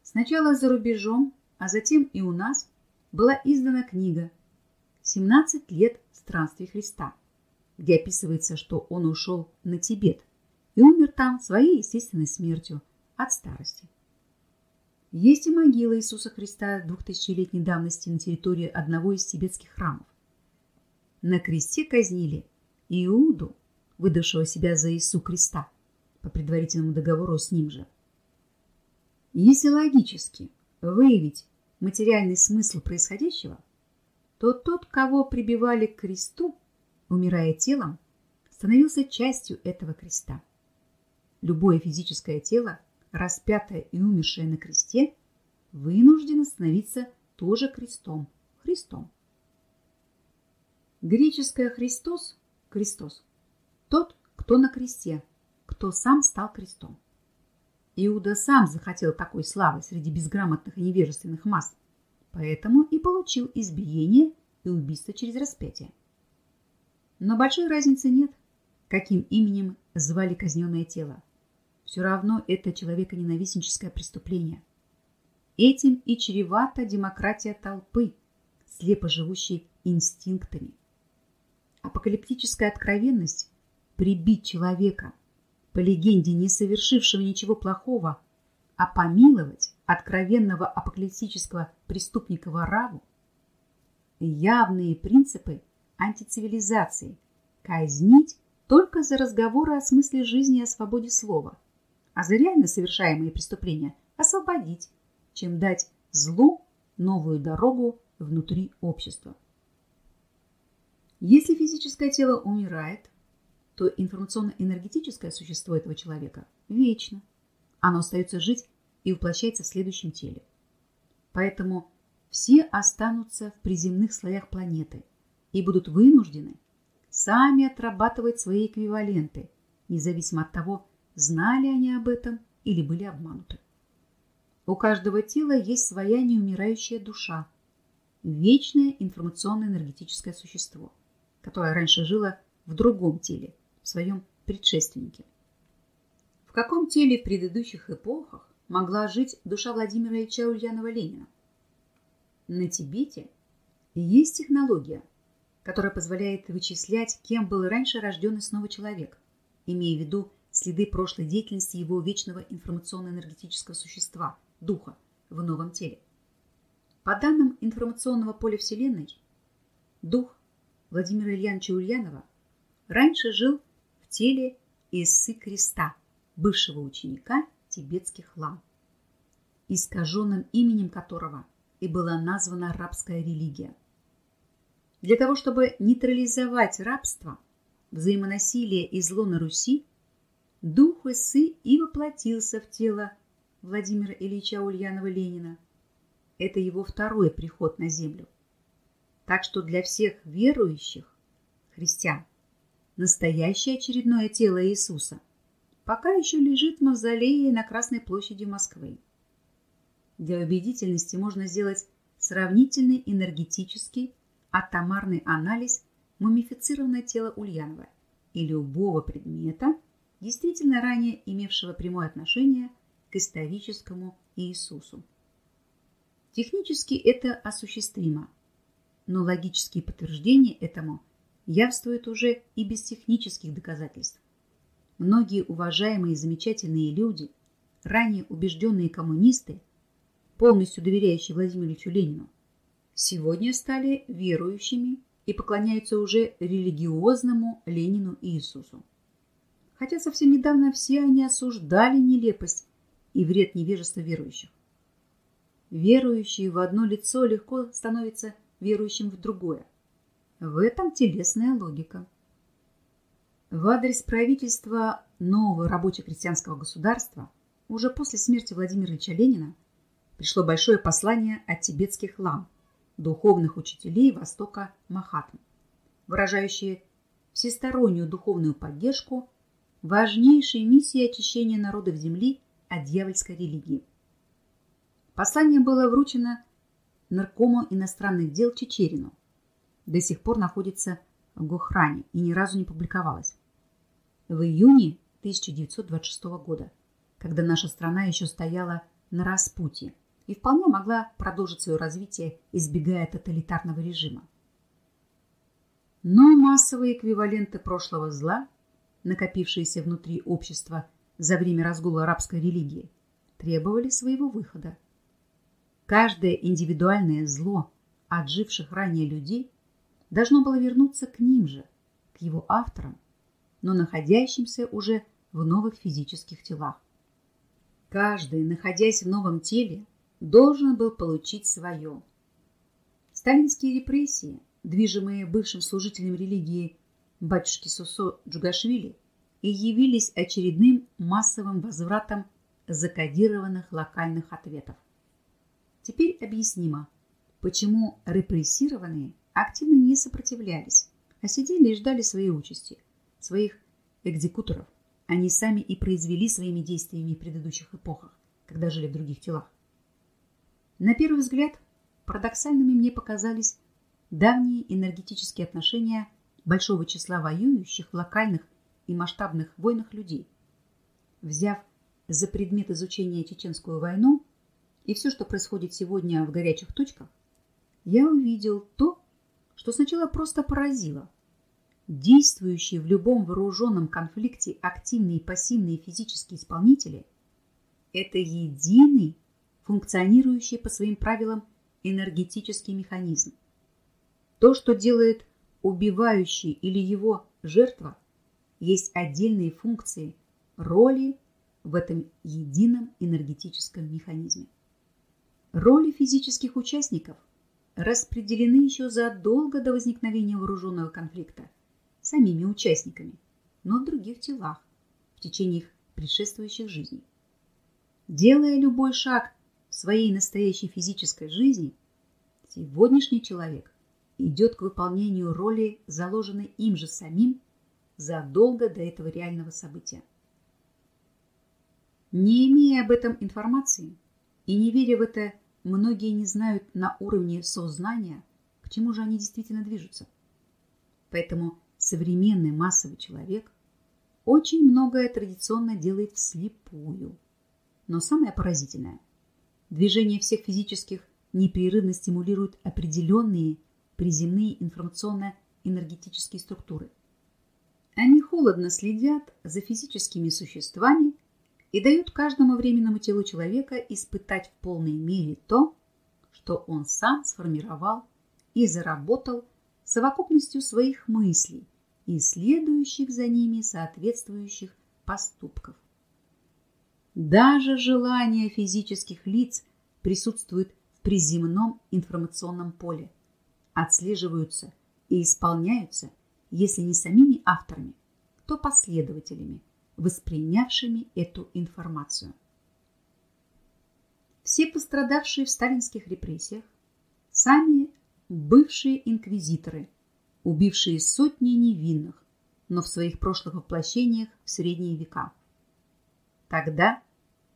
Сначала за рубежом, а затем и у нас была издана книга «17 лет странствий Христа», где описывается, что он ушел на Тибет и умер там своей естественной смертью от старости. Есть и могила Иисуса Христа двухтысячелетней давности на территории одного из тибетских храмов. На кресте казнили Иуду, выдавшего себя за Иису Христа, по предварительному договору с ним же. Если логически выявить материальный смысл происходящего, то тот, кого прибивали к кресту, умирая телом, становился частью этого креста. Любое физическое тело, распятое и умершее на кресте, вынуждено становиться тоже крестом, Христом. Греческое «Христос» – Христос. Тот, кто на кресте, кто сам стал крестом. Иуда сам захотел такой славы среди безграмотных и невежественных масс, поэтому и получил избиение и убийство через распятие. Но большой разницы нет, каким именем звали казненное тело. Все равно это человеконенавистническое преступление. Этим и чревата демократия толпы, слепо живущей инстинктами. Апокалиптическая откровенность – прибить человека, по легенде не совершившего ничего плохого, а помиловать откровенного апокалиптического преступника Вараву, явные принципы антицивилизации, казнить только за разговоры о смысле жизни и о свободе слова, а за реально совершаемые преступления освободить, чем дать злу новую дорогу внутри общества. Если физическое тело умирает, то информационно-энергетическое существо этого человека вечно. Оно остается жить и воплощается в следующем теле. Поэтому все останутся в приземных слоях планеты и будут вынуждены сами отрабатывать свои эквиваленты, независимо от того, знали они об этом или были обмануты. У каждого тела есть своя неумирающая душа, вечное информационно-энергетическое существо, которое раньше жило в другом теле, своем предшественнике. В каком теле в предыдущих эпохах могла жить душа Владимира Ильича Ульянова-Ленина? На Тибете есть технология, которая позволяет вычислять, кем был раньше рожденный снова человек, имея в виду следы прошлой деятельности его вечного информационно-энергетического существа, духа, в новом теле. По данным информационного поля Вселенной, дух Владимира Ильяновича Ульянова раньше жил теле Иссы Креста, бывшего ученика тибетских лам, искаженным именем которого и была названа рабская религия. Для того, чтобы нейтрализовать рабство, взаимонасилие и зло на Руси, дух Исы и воплотился в тело Владимира Ильича Ульянова-Ленина. Это его второй приход на землю. Так что для всех верующих христиан настоящее очередное тело Иисуса, пока еще лежит в мавзолее на Красной площади Москвы. Для убедительности можно сделать сравнительный энергетический атомарный анализ мумифицированного тела Ульянова и любого предмета, действительно ранее имевшего прямое отношение к историческому Иисусу. Технически это осуществимо, но логические подтверждения этому явствует уже и без технических доказательств. Многие уважаемые и замечательные люди, ранее убежденные коммунисты, полностью доверяющие Владимиру Ильичу Ленину, сегодня стали верующими и поклоняются уже религиозному Ленину Иисусу. Хотя совсем недавно все они осуждали нелепость и вред невежества верующих. верующий в одно лицо легко становится верующим в другое. В этом телесная логика. В адрес правительства нового рабоче-крестьянского государства уже после смерти Владимира Ильича Ленина пришло большое послание от тибетских лам, духовных учителей Востока Махатм, выражающее всестороннюю духовную поддержку важнейшей миссии очищения народов Земли от дьявольской религии. Послание было вручено наркому иностранных дел Чечерину. До сих пор находится в Гохране и ни разу не публиковалось. В июне 1926 года, когда наша страна еще стояла на распутье и вполне могла продолжить свое развитие, избегая тоталитарного режима. Но массовые эквиваленты прошлого зла, накопившиеся внутри общества за время разгула арабской религии, требовали своего выхода. Каждое индивидуальное зло отживших ранее людей должно было вернуться к ним же, к его авторам, но находящимся уже в новых физических телах. Каждый, находясь в новом теле, должен был получить свое. Сталинские репрессии, движимые бывшим служителем религии батюшки Сусо Джугашвили, и явились очередным массовым возвратом закодированных локальных ответов. Теперь объяснимо, почему репрессированные активно не сопротивлялись, а сидели и ждали своей участи, своих экзекуторов. Они сами и произвели своими действиями в предыдущих эпохах, когда жили в других телах. На первый взгляд, парадоксальными мне показались давние энергетические отношения большого числа воюющих в локальных и масштабных войнах людей. Взяв за предмет изучения Чеченскую войну и все, что происходит сегодня в горячих точках, я увидел то, что сначала просто поразило. Действующие в любом вооруженном конфликте активные и пассивные физические исполнители – это единый, функционирующий по своим правилам энергетический механизм. То, что делает убивающий или его жертва, есть отдельные функции, роли в этом едином энергетическом механизме. Роли физических участников распределены еще задолго до возникновения вооруженного конфликта самими участниками, но в других телах в течение их предшествующих жизней. Делая любой шаг в своей настоящей физической жизни, сегодняшний человек идет к выполнению роли, заложенной им же самим задолго до этого реального события. Не имея об этом информации и не веря в это многие не знают на уровне сознания, к чему же они действительно движутся. Поэтому современный массовый человек очень многое традиционно делает вслепую. Но самое поразительное – движение всех физических непрерывно стимулирует определенные приземные информационно-энергетические структуры. Они холодно следят за физическими существами – и дают каждому временному телу человека испытать в полной мере то, что он сам сформировал и заработал совокупностью своих мыслей и следующих за ними соответствующих поступков. Даже желания физических лиц присутствуют в приземном информационном поле, отслеживаются и исполняются, если не самими авторами, то последователями, воспринявшими эту информацию. Все пострадавшие в сталинских репрессиях сами бывшие инквизиторы, убившие сотни невинных, но в своих прошлых воплощениях в средние века. Тогда,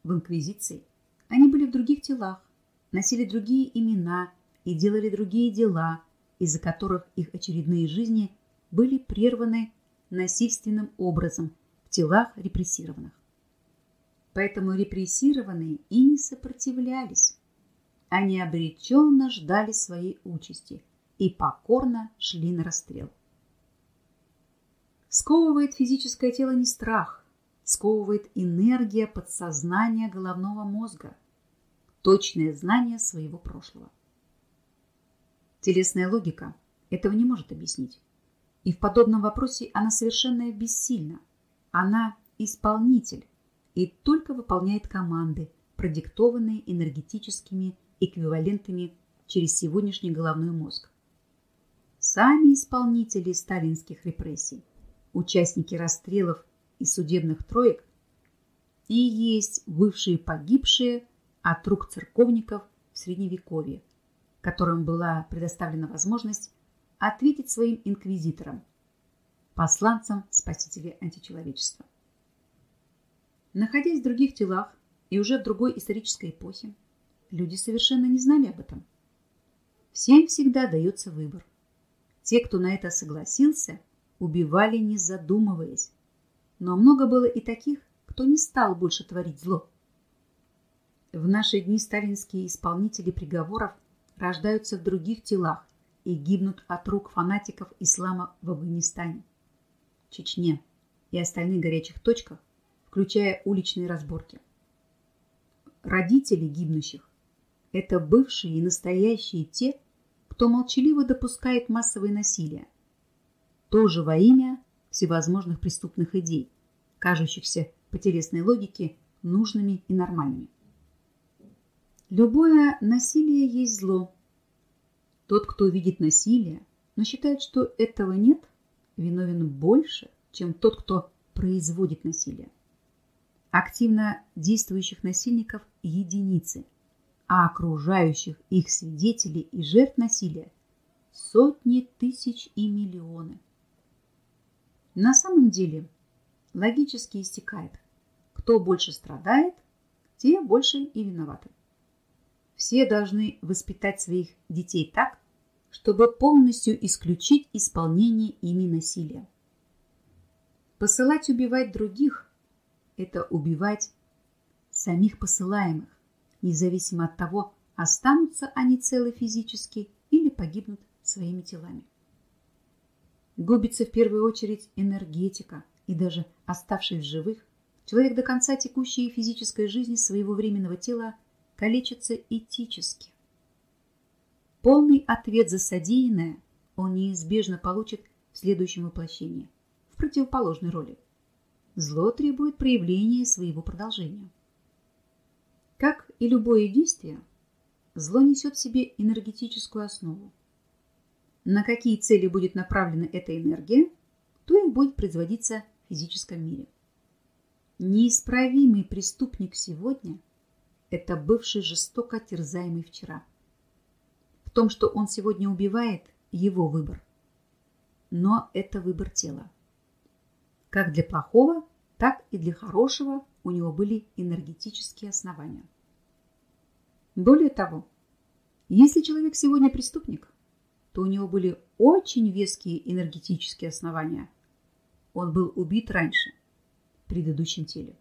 в инквизиции, они были в других телах, носили другие имена и делали другие дела, из-за которых их очередные жизни были прерваны насильственным образом телах репрессированных. Поэтому репрессированные и не сопротивлялись. Они обреченно ждали своей участи и покорно шли на расстрел. Сковывает физическое тело не страх, сковывает энергия подсознания головного мозга, точное знание своего прошлого. Телесная логика этого не может объяснить. И в подобном вопросе она совершенно бессильна – она исполнитель и только выполняет команды, продиктованные энергетическими эквивалентами через сегодняшний головной мозг. Сами исполнители сталинских репрессий, участники расстрелов и судебных троек и есть бывшие погибшие от рук церковников в Средневековье, которым была предоставлена возможность ответить своим инквизиторам, посланцам спасителя античеловечества. Находясь в других телах и уже в другой исторической эпохе, люди совершенно не знали об этом. Всем всегда дается выбор. Те, кто на это согласился, убивали не задумываясь. Но много было и таких, кто не стал больше творить зло. В наши дни сталинские исполнители приговоров рождаются в других телах и гибнут от рук фанатиков ислама в Афганистане, Чечне и остальных горячих точках, включая уличные разборки. Родители гибнущих – это бывшие и настоящие те, кто молчаливо допускает массовое насилие, тоже во имя всевозможных преступных идей, кажущихся по телесной логике нужными и нормальными. Любое насилие есть зло. Тот, кто видит насилие, но считает, что этого нет, виновен больше, чем тот, кто производит насилие. Активно действующих насильников – единицы, а окружающих их свидетелей и жертв насилия – сотни тысяч и миллионы. На самом деле логически истекает. Кто больше страдает, те больше и виноваты. Все должны воспитать своих детей так, чтобы полностью исключить исполнение ими насилия. Посылать убивать других – это убивать самих посылаемых, независимо от того, останутся они целы физически или погибнут своими телами. Губится в первую очередь энергетика, и даже оставшись живых, Человек до конца текущей физической жизни своего временного тела калечится этически. Полный ответ за содеянное он неизбежно получит в следующем воплощении, в противоположной роли. Зло требует проявления своего продолжения. Как и любое действие, зло несет в себе энергетическую основу. На какие цели будет направлена эта энергия, то и будет производиться в физическом мире. Неисправимый преступник сегодня – это бывший жестоко терзаемый вчера. В том, что он сегодня убивает – его выбор. Но это выбор тела. Как для плохого, так и для хорошего у него были энергетические основания. Более того, если человек сегодня преступник, то у него были очень веские энергетические основания. Он был убит раньше – предыдущем теле.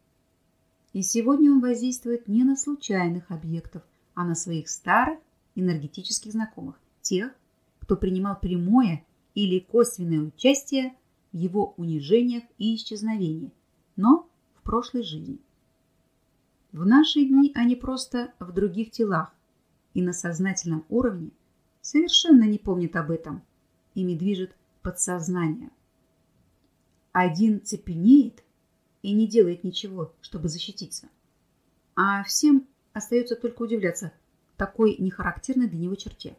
И сегодня он воздействует не на случайных объектов, а на своих старых энергетических знакомых, тех, кто принимал прямое или косвенное участие в его унижениях и исчезновении, но в прошлой жизни. В наши дни они просто в других телах и на сознательном уровне совершенно не помнят об этом. Ими движет подсознание. Один цепенеет и не делает ничего, чтобы защититься. А всем остается только удивляться такой нехарактерной для него черте.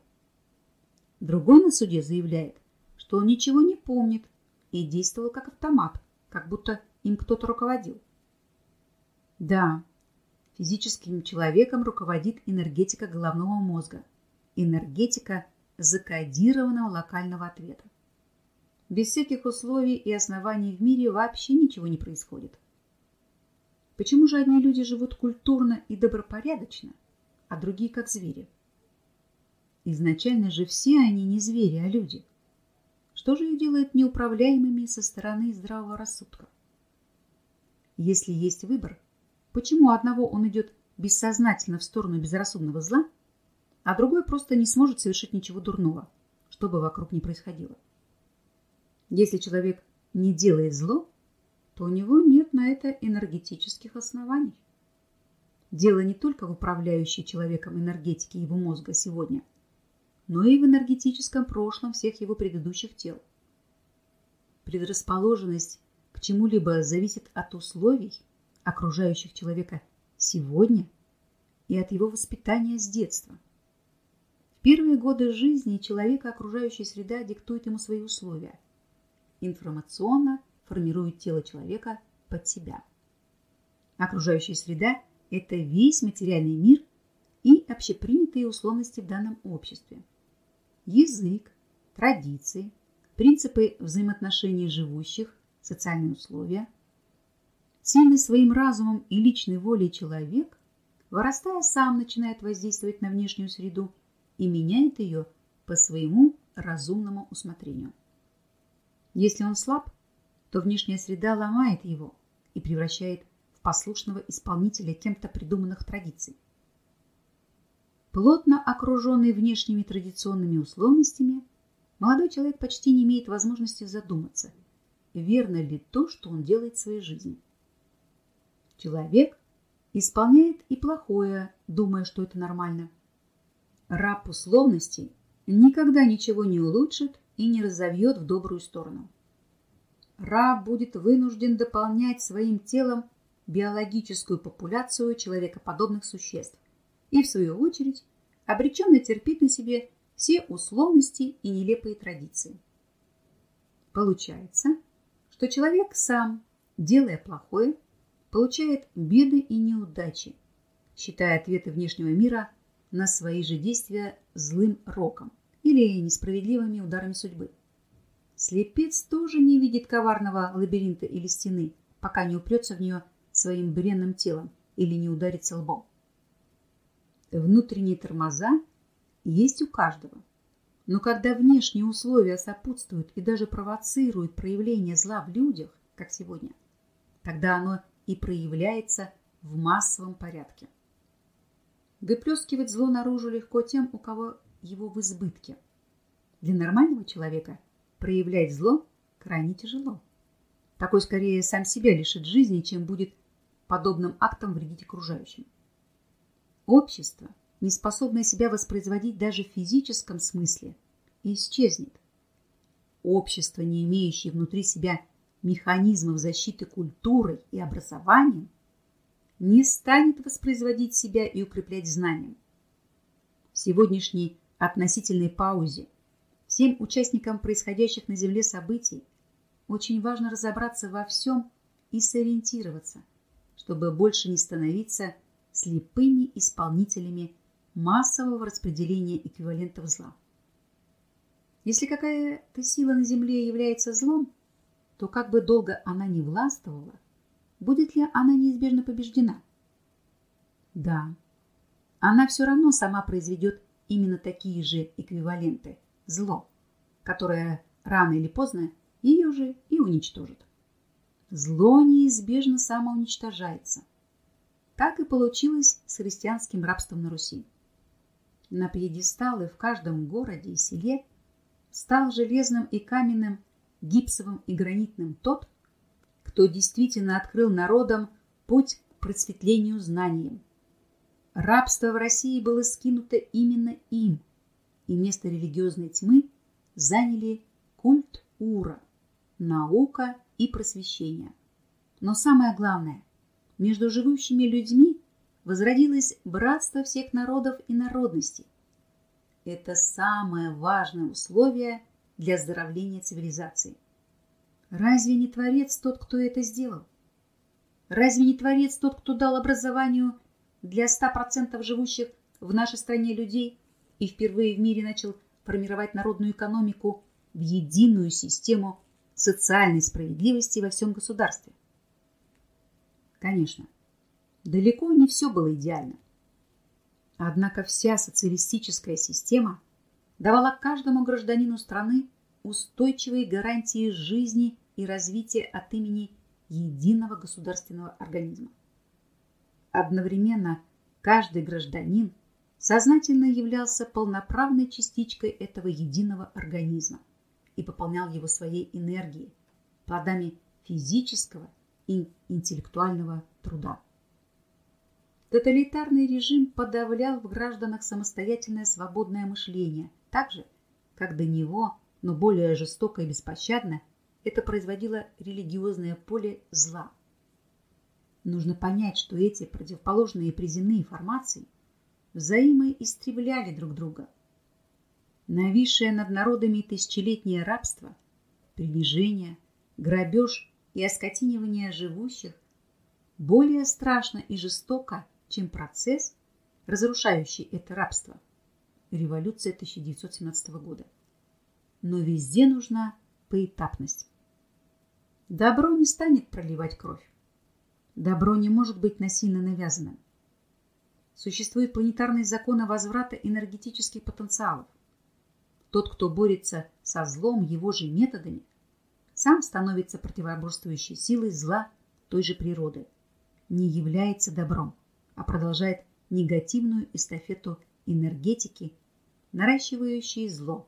Другой на суде заявляет, что он ничего не помнит и действовал как автомат, как будто им кто-то руководил. Да, физическим человеком руководит энергетика головного мозга, энергетика закодированного локального ответа. Без всяких условий и оснований в мире вообще ничего не происходит. Почему же одни люди живут культурно и добропорядочно, а другие как звери? Изначально же все они не звери, а люди. Что же их делает неуправляемыми со стороны здравого рассудка? Если есть выбор, почему одного он идет бессознательно в сторону безрассудного зла, а другой просто не сможет совершить ничего дурного, что бы вокруг ни происходило? Если человек не делает зло, то у него нет на это энергетических оснований. Дело не только в управляющей человеком энергетике его мозга сегодня, но и в энергетическом прошлом всех его предыдущих тел. Предрасположенность к чему-либо зависит от условий, окружающих человека сегодня и от его воспитания с детства. первые годы жизни человека окружающая среда диктует ему свои условия. Информационно формирует тело человека под себя. Окружающая среда – это весь материальный мир и общепринятые условности в данном обществе. Язык, традиции, принципы взаимоотношений живущих, социальные условия. Сильный своим разумом и личной волей человек, вырастая сам, начинает воздействовать на внешнюю среду и меняет ее по своему разумному усмотрению. Если он слаб, то внешняя среда ломает его и превращает в послушного исполнителя кем-то придуманных традиций. Плотно окруженный внешними традиционными условностями, молодой человек почти не имеет возможности задуматься, верно ли то, что он делает в своей жизни. Человек исполняет и плохое, думая, что это нормально. Раб условностей никогда ничего не улучшит и не разовьет в добрую сторону раб будет вынужден дополнять своим телом биологическую популяцию человекоподобных существ и, в свою очередь, обреченно терпеть на себе все условности и нелепые традиции. Получается, что человек сам, делая плохое, получает беды и неудачи, считая ответы внешнего мира на свои же действия злым роком или несправедливыми ударами судьбы. Слепец тоже не видит коварного лабиринта или стены, пока не упрется в нее своим бренным телом или не ударится лбом. Внутренние тормоза есть у каждого. Но когда внешние условия сопутствуют и даже провоцируют проявление зла в людях, как сегодня, тогда оно и проявляется в массовом порядке. Выплескивать зло наружу легко тем, у кого его в избытке. Для нормального человека – проявлять зло крайне тяжело. Такой скорее сам себя лишит жизни, чем будет подобным актом вредить окружающим. Общество, не способное себя воспроизводить даже в физическом смысле, исчезнет. Общество, не имеющее внутри себя механизмов защиты культурой и образованием, не станет воспроизводить себя и укреплять знанием. В сегодняшней относительной паузе Всем участникам происходящих на Земле событий очень важно разобраться во всем и сориентироваться, чтобы больше не становиться слепыми исполнителями массового распределения эквивалентов зла. Если какая-то сила на Земле является злом, то как бы долго она ни властвовала, будет ли она неизбежно побеждена? Да, она все равно сама произведет именно такие же эквиваленты, зло, которое рано или поздно ее же и уничтожит. Зло неизбежно самоуничтожается. Так и получилось с христианским рабством на Руси. На пьедесталы в каждом городе и селе стал железным и каменным, гипсовым и гранитным тот, кто действительно открыл народам путь к просветлению знанием. Рабство в России было скинуто именно им – и место религиозной тьмы заняли культ Ура, наука и просвещение. Но самое главное, между живущими людьми возродилось братство всех народов и народностей. Это самое важное условие для оздоровления цивилизации. Разве не Творец тот, кто это сделал? Разве не Творец тот, кто дал образованию для 100% живущих в нашей стране людей и впервые в мире начал формировать народную экономику в единую систему социальной справедливости во всем государстве. Конечно, далеко не все было идеально. Однако вся социалистическая система давала каждому гражданину страны устойчивые гарантии жизни и развития от имени единого государственного организма. Одновременно каждый гражданин – сознательно являлся полноправной частичкой этого единого организма и пополнял его своей энергией, плодами физического и интеллектуального труда. Тоталитарный режим подавлял в гражданах самостоятельное свободное мышление, так же, как до него, но более жестоко и беспощадно, это производило религиозное поле зла. Нужно понять, что эти противоположные приземные формации взаимоистребляли друг друга, Нависшее над народами тысячелетнее рабство, принижение, грабеж и оскотинивание живущих более страшно и жестоко, чем процесс, разрушающий это рабство. Революция 1917 года. Но везде нужна поэтапность. Добро не станет проливать кровь. Добро не может быть насильно навязанным. Существует планетарный закон возврата энергетических потенциалов. Тот, кто борется со злом его же методами, сам становится противоборствующей силой зла той же природы, не является добром, а продолжает негативную эстафету энергетики, наращивающей зло.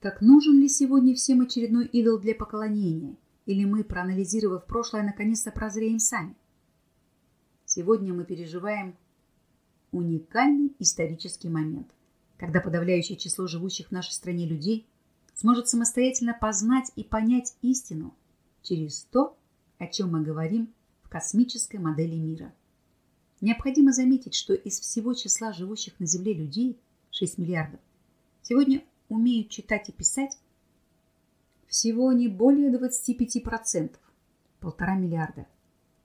Так нужен ли сегодня всем очередной идол для поклонения, или мы, проанализировав прошлое, наконец-то прозреем сами? Сегодня мы переживаем уникальный исторический момент, когда подавляющее число живущих в нашей стране людей сможет самостоятельно познать и понять истину через то, о чем мы говорим в космической модели мира. Необходимо заметить, что из всего числа живущих на Земле людей 6 миллиардов сегодня умеют читать и писать всего не более 25%, полтора миллиарда.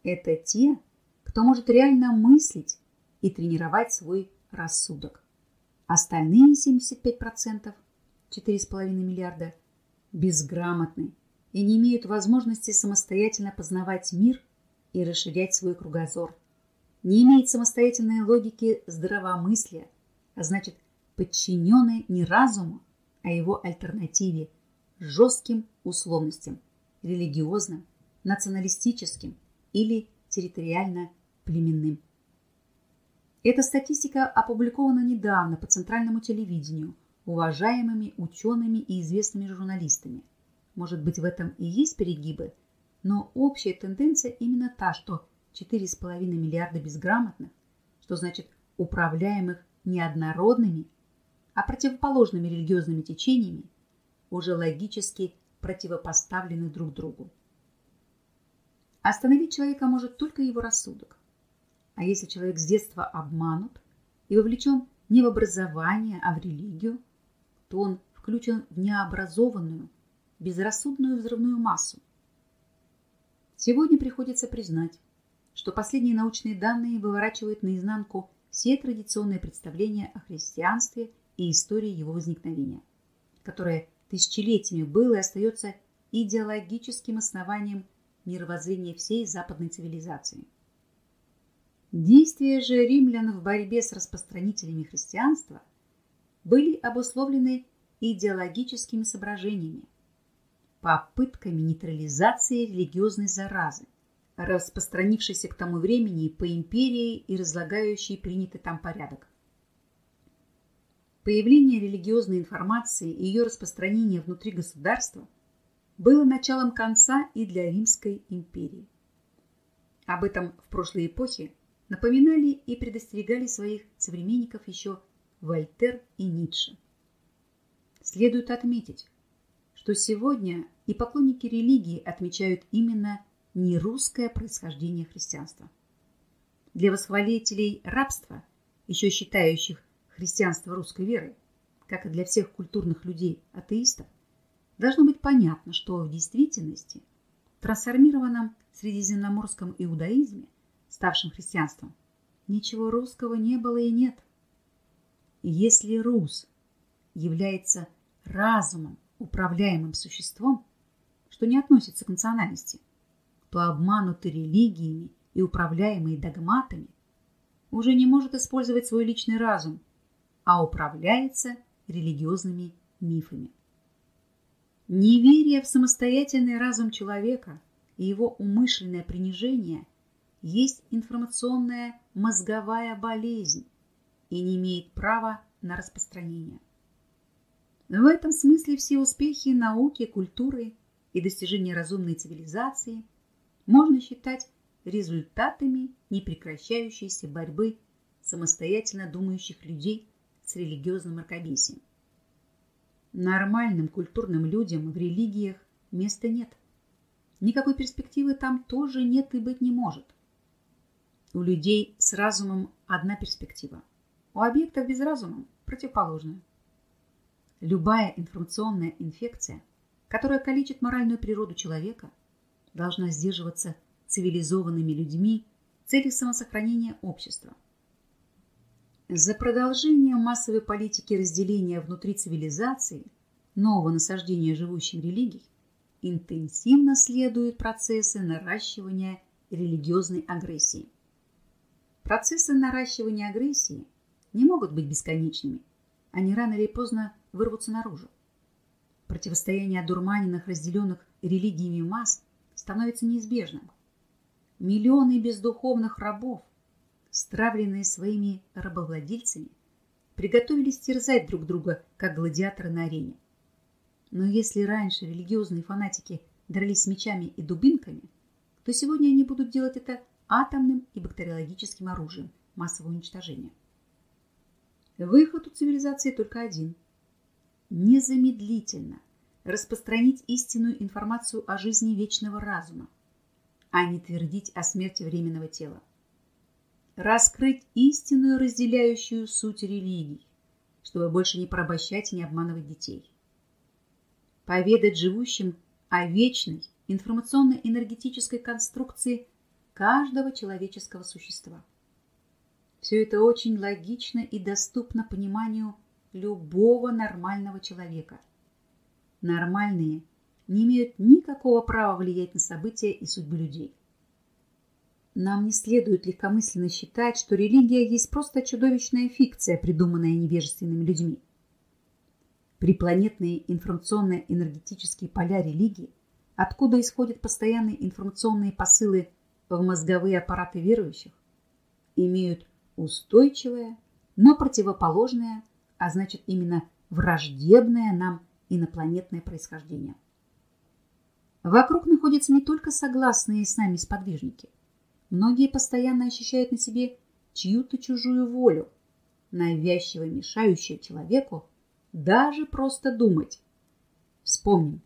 Это те, кто может реально мыслить и тренировать свой рассудок. Остальные 75%, 4,5 миллиарда, безграмотны и не имеют возможности самостоятельно познавать мир и расширять свой кругозор. Не имеют самостоятельной логики здравомыслия, а значит подчиненные не разуму, а его альтернативе жестким условностям, религиозным, националистическим или территориально племенным. Эта статистика опубликована недавно по центральному телевидению уважаемыми учеными и известными журналистами. Может быть, в этом и есть перегибы, но общая тенденция именно та, что 4,5 миллиарда безграмотных, что значит управляемых не однородными, а противоположными религиозными течениями, уже логически противопоставлены друг другу. Остановить человека может только его рассудок. А если человек с детства обманут и вовлечен не в образование, а в религию, то он включен в необразованную, безрассудную взрывную массу. Сегодня приходится признать, что последние научные данные выворачивают наизнанку все традиционные представления о христианстве и истории его возникновения, которое тысячелетиями было и остается идеологическим основанием мировоззрения всей западной цивилизации. Действия же римлян в борьбе с распространителями христианства были обусловлены идеологическими соображениями, попытками нейтрализации религиозной заразы, распространившейся к тому времени по империи и разлагающей принятый там порядок. Появление религиозной информации и ее распространение внутри государства было началом конца и для Римской империи. Об этом в прошлой эпохе напоминали и предостерегали своих современников еще Вольтер и Ницше. Следует отметить, что сегодня и поклонники религии отмечают именно не русское происхождение христианства. Для восхвалителей рабства, еще считающих христианство русской верой, как и для всех культурных людей атеистов, должно быть понятно, что в действительности в трансформированном средиземноморском иудаизме, ставшем христианством, ничего русского не было и нет. Если Рус является разумом, управляемым существом, что не относится к национальности, то обманутый религиями и управляемый догматами уже не может использовать свой личный разум – а управляется религиозными мифами. Неверие в самостоятельный разум человека и его умышленное принижение есть информационная мозговая болезнь и не имеет права на распространение. В этом смысле все успехи науки, культуры и достижения разумной цивилизации можно считать результатами непрекращающейся борьбы самостоятельно думающих людей с религиозным мракобесием. Нормальным культурным людям в религиях места нет. Никакой перспективы там тоже нет и быть не может. У людей с разумом одна перспектива. У объектов без разума противоположная. Любая информационная инфекция, которая калечит моральную природу человека, должна сдерживаться цивилизованными людьми в целях самосохранения общества. За продолжение массовой политики разделения внутри цивилизации, нового насаждения живущих религий, интенсивно следуют процессы наращивания религиозной агрессии. Процессы наращивания агрессии не могут быть бесконечными. Они рано или поздно вырвутся наружу. Противостояние одурманенных, разделенных религиями масс становится неизбежным. Миллионы бездуховных рабов, стравленные своими рабовладельцами, приготовились терзать друг друга, как гладиаторы на арене. Но если раньше религиозные фанатики дрались мечами и дубинками, то сегодня они будут делать это атомным и бактериологическим оружием массового уничтожения. Выход у цивилизации только один. Незамедлительно распространить истинную информацию о жизни вечного разума, а не твердить о смерти временного тела. Раскрыть истинную разделяющую суть религий, чтобы больше не порабощать и не обманывать детей. Поведать живущим о вечной информационно-энергетической конструкции каждого человеческого существа. Все это очень логично и доступно пониманию любого нормального человека. Нормальные не имеют никакого права влиять на события и судьбы людей. Нам не следует легкомысленно считать, что религия есть просто чудовищная фикция, придуманная невежественными людьми. Припланетные информационно-энергетические поля религии, откуда исходят постоянные информационные посылы в мозговые аппараты верующих, имеют устойчивое, но противоположное, а значит именно враждебное нам инопланетное происхождение. Вокруг находятся не только согласные с нами сподвижники – Многие постоянно ощущают на себе чью-то чужую волю, навязчиво мешающую человеку даже просто думать. Вспомним,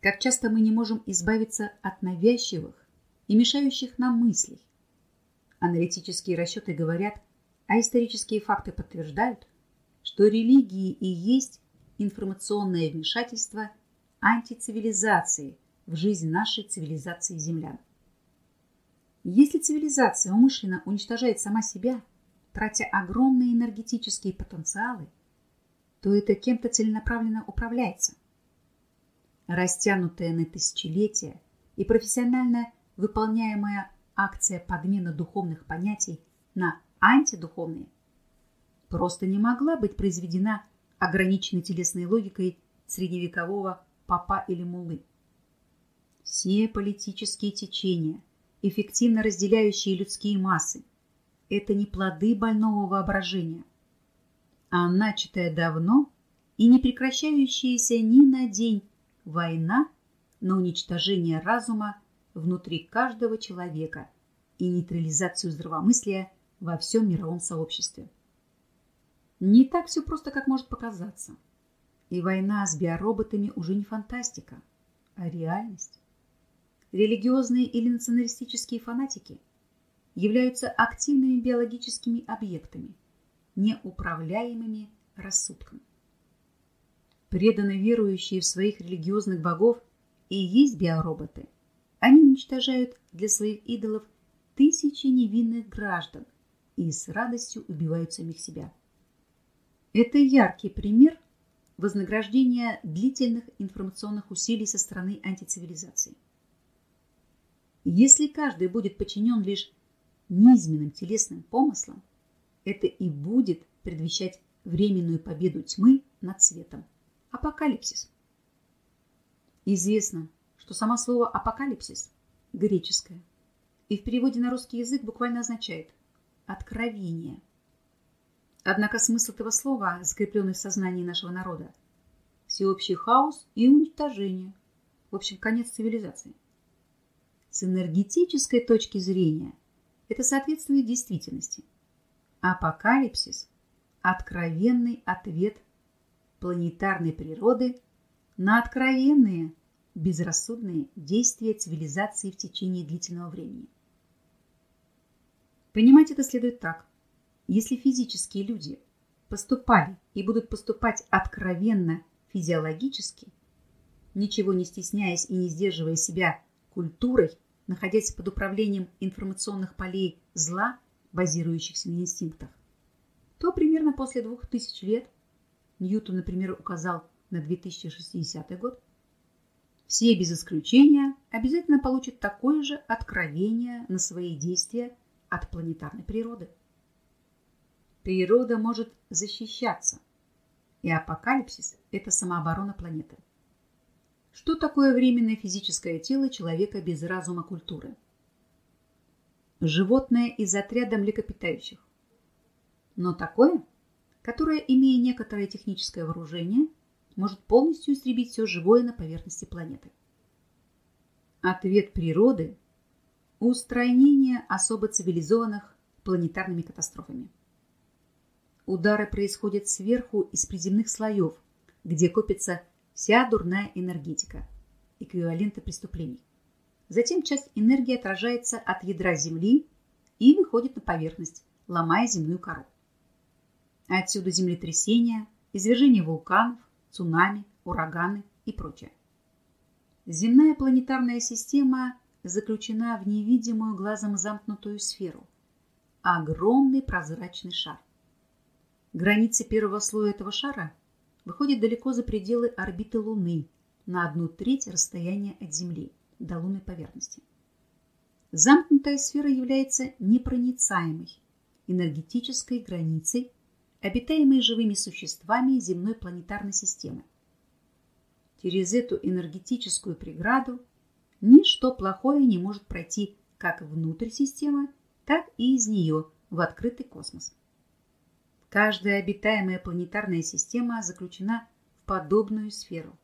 как часто мы не можем избавиться от навязчивых и мешающих нам мыслей. Аналитические расчеты говорят, а исторические факты подтверждают, что религии и есть информационное вмешательство антицивилизации в жизнь нашей цивилизации землян. Если цивилизация умышленно уничтожает сама себя, тратя огромные энергетические потенциалы, то это кем-то целенаправленно управляется. Растянутая на тысячелетия и профессионально выполняемая акция подмена духовных понятий на антидуховные просто не могла быть произведена ограниченной телесной логикой средневекового папа или мулы. Все политические течения, эффективно разделяющие людские массы. Это не плоды больного воображения, а начатая давно и не прекращающаяся ни на день война на уничтожение разума внутри каждого человека и нейтрализацию здравомыслия во всем мировом сообществе. Не так все просто, как может показаться. И война с биороботами уже не фантастика, а реальность религиозные или националистические фанатики являются активными биологическими объектами, неуправляемыми рассудком. Преданно верующие в своих религиозных богов и есть биороботы. Они уничтожают для своих идолов тысячи невинных граждан и с радостью убивают самих себя. Это яркий пример вознаграждения длительных информационных усилий со стороны антицивилизации. Если каждый будет подчинен лишь низменным телесным помыслам, это и будет предвещать временную победу тьмы над светом. Апокалипсис. Известно, что само слово «апокалипсис» греческое и в переводе на русский язык буквально означает «откровение». Однако смысл этого слова, закрепленный в сознании нашего народа, всеобщий хаос и уничтожение, в общем, конец цивилизации. С энергетической точки зрения это соответствует действительности. Апокалипсис – откровенный ответ планетарной природы на откровенные безрассудные действия цивилизации в течение длительного времени. Понимать это следует так. Если физические люди поступали и будут поступать откровенно физиологически, ничего не стесняясь и не сдерживая себя культурой, находясь под управлением информационных полей зла, базирующихся на инстинктах, то примерно после двух тысяч лет, Ньютон, например, указал на 2060 год, все без исключения обязательно получат такое же откровение на свои действия от планетарной природы. Природа может защищаться, и апокалипсис – это самооборона планеты. Что такое временное физическое тело человека без разума культуры? Животное из отряда млекопитающих. Но такое, которое, имея некоторое техническое вооружение, может полностью истребить все живое на поверхности планеты. Ответ природы – устранение особо цивилизованных планетарными катастрофами. Удары происходят сверху из приземных слоев, где копится вся дурная энергетика, эквиваленты преступлений. Затем часть энергии отражается от ядра Земли и выходит на поверхность, ломая земную кору. Отсюда землетрясения, извержение вулканов, цунами, ураганы и прочее. Земная планетарная система заключена в невидимую глазом замкнутую сферу – огромный прозрачный шар. Границы первого слоя этого шара выходят далеко за пределы орбиты Луны на одну треть расстояния от Земли до лунной поверхности. Замкнутая сфера является непроницаемой энергетической границей обитаемые живыми существами земной планетарной системы. Через эту энергетическую преграду ничто плохое не может пройти как внутрь системы, так и из нее в открытый космос. Каждая обитаемая планетарная система заключена в подобную сферу.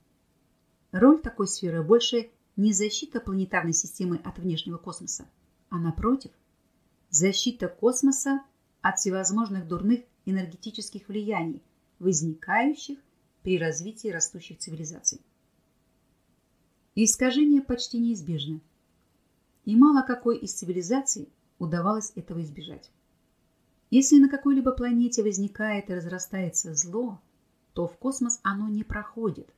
Роль такой сферы больше не защита планетарной системы от внешнего космоса, а напротив, защита космоса от всевозможных дурных энергетических влияний, возникающих при развитии растущих цивилизаций. Искажение почти неизбежно, и мало какой из цивилизаций удавалось этого избежать. Если на какой-либо планете возникает и разрастается зло, то в космос оно не проходит,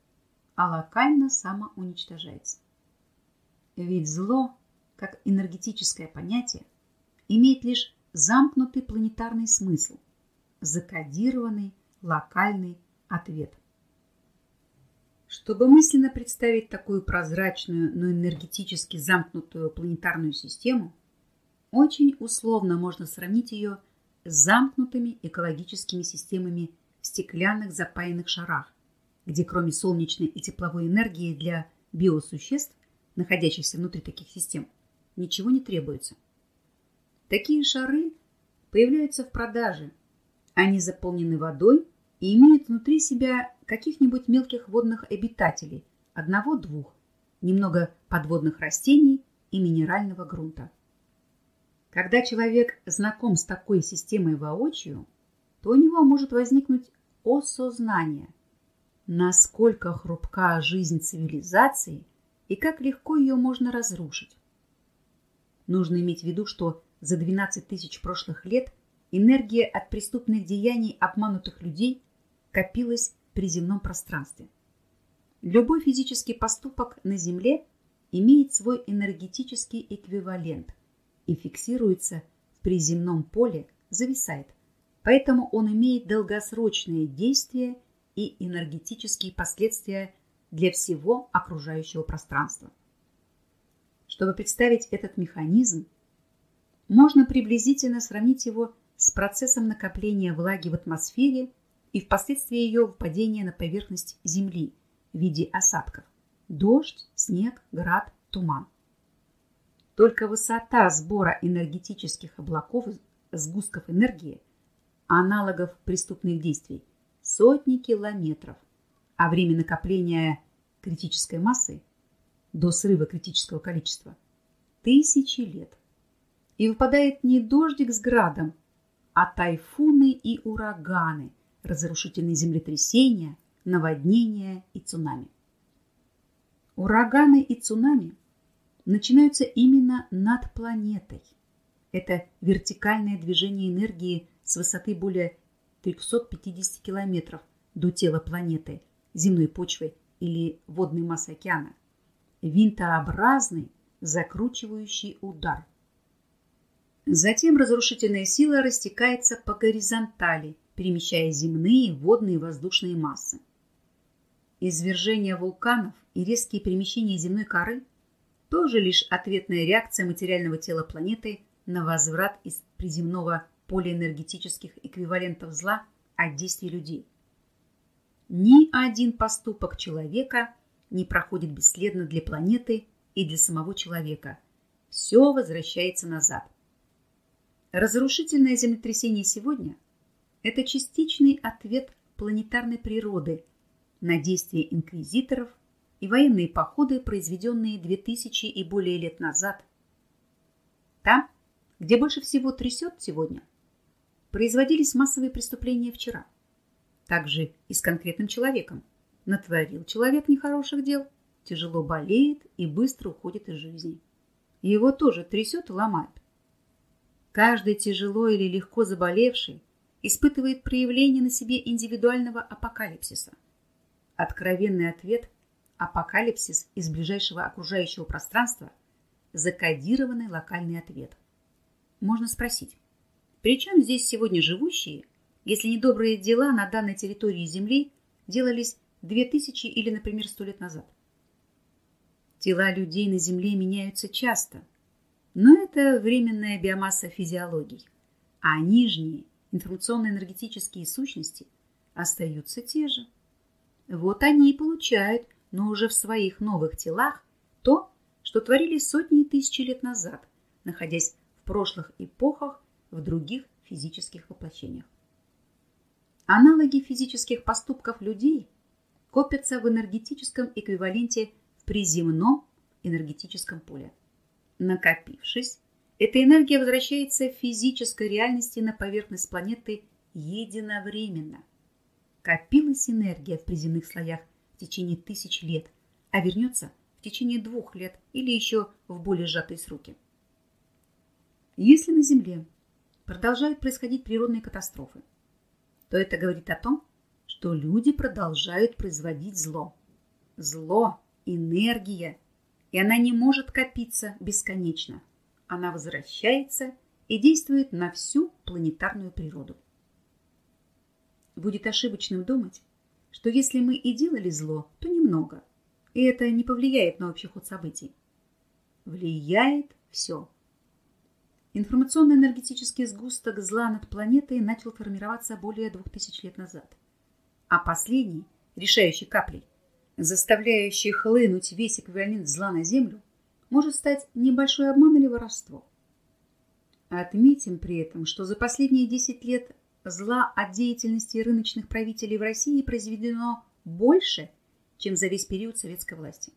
а локально самоуничтожается. Ведь зло, как энергетическое понятие, имеет лишь замкнутый планетарный смысл, закодированный локальный ответ. Чтобы мысленно представить такую прозрачную, но энергетически замкнутую планетарную систему, очень условно можно сравнить ее замкнутыми экологическими системами в стеклянных запаянных шарах, где кроме солнечной и тепловой энергии для биосуществ, находящихся внутри таких систем, ничего не требуется. Такие шары появляются в продаже – они заполнены водой и имеют внутри себя каких-нибудь мелких водных обитателей, одного-двух, немного подводных растений и минерального грунта. Когда человек знаком с такой системой воочию, то у него может возникнуть осознание, насколько хрупка жизнь цивилизации и как легко ее можно разрушить. Нужно иметь в виду, что за 12 тысяч прошлых лет – Энергия от преступных деяний обманутых людей копилась при земном пространстве. Любой физический поступок на Земле имеет свой энергетический эквивалент и фиксируется в приземном поле, зависает. Поэтому он имеет долгосрочные действия и энергетические последствия для всего окружающего пространства. Чтобы представить этот механизм, можно приблизительно сравнить его с процессом накопления влаги в атмосфере и впоследствии ее выпадения на поверхность Земли в виде осадков – дождь, снег, град, туман. Только высота сбора энергетических облаков, сгустков энергии, аналогов преступных действий – сотни километров, а время накопления критической массы до срыва критического количества – тысячи лет. И выпадает не дождик с градом, а тайфуны и ураганы, разрушительные землетрясения, наводнения и цунами. Ураганы и цунами начинаются именно над планетой. Это вертикальное движение энергии с высоты более 350 километров до тела планеты, земной почвы или водной массы океана. Винтообразный закручивающий удар. Затем разрушительная сила растекается по горизонтали, перемещая земные, водные и воздушные массы. Извержение вулканов и резкие перемещения земной коры тоже лишь ответная реакция материального тела планеты на возврат из приземного поля энергетических эквивалентов зла от действий людей. Ни один поступок человека не проходит бесследно для планеты и для самого человека. Все возвращается назад. Разрушительное землетрясение сегодня – это частичный ответ планетарной природы на действия инквизиторов и военные походы, произведенные 2000 и более лет назад. Там, где больше всего трясет сегодня, производились массовые преступления вчера. Также и с конкретным человеком. Натворил человек нехороших дел, тяжело болеет и быстро уходит из жизни. Его тоже трясет и ломает. Каждый тяжело или легко заболевший испытывает проявление на себе индивидуального апокалипсиса. Откровенный ответ – апокалипсис из ближайшего окружающего пространства – закодированный локальный ответ. Можно спросить, при чем здесь сегодня живущие, если недобрые дела на данной территории Земли делались 2000 или, например, 100 лет назад? Тела людей на Земле меняются часто – но это временная биомасса физиологии, а нижние информационно-энергетические сущности остаются те же. Вот они и получают, но уже в своих новых телах, то, что творили сотни и тысячи лет назад, находясь в прошлых эпохах в других физических воплощениях. Аналоги физических поступков людей копятся в энергетическом эквиваленте в приземном энергетическом поле. Накопившись, эта энергия возвращается в физической реальности на поверхность планеты единовременно. Копилась энергия в приземных слоях в течение тысяч лет, а вернется в течение двух лет или еще в более сжатые сроки. Если на Земле продолжают происходить природные катастрофы, то это говорит о том, что люди продолжают производить зло. Зло, энергия и она не может копиться бесконечно. Она возвращается и действует на всю планетарную природу. Будет ошибочным думать, что если мы и делали зло, то немного, и это не повлияет на общий ход событий. Влияет все. Информационно-энергетический сгусток зла над планетой начал формироваться более двух тысяч лет назад. А последний, решающий каплей, заставляющий хлынуть весь эквивалент зла на землю, может стать небольшой обман или воровство. Отметим при этом, что за последние 10 лет зла от деятельности рыночных правителей в России произведено больше, чем за весь период советской власти.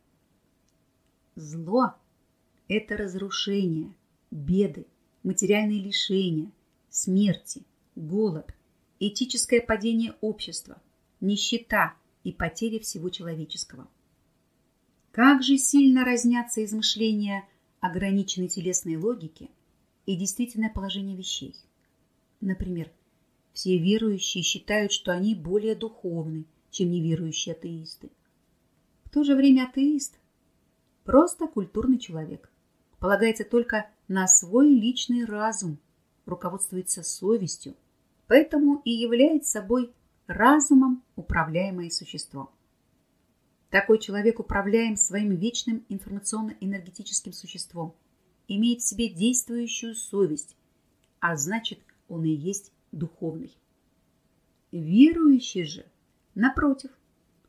Зло – это разрушение, беды, материальные лишения, смерти, голод, этическое падение общества, нищета – и потери всего человеческого. Как же сильно разнятся измышления ограниченной телесной логики и действительное положение вещей. Например, все верующие считают, что они более духовны, чем неверующие атеисты. В то же время атеист – просто культурный человек, полагается только на свой личный разум, руководствуется совестью, поэтому и является собой разумом управляемое существо. Такой человек управляем своим вечным информационно-энергетическим существом, имеет в себе действующую совесть, а значит, он и есть духовный. Верующий же, напротив,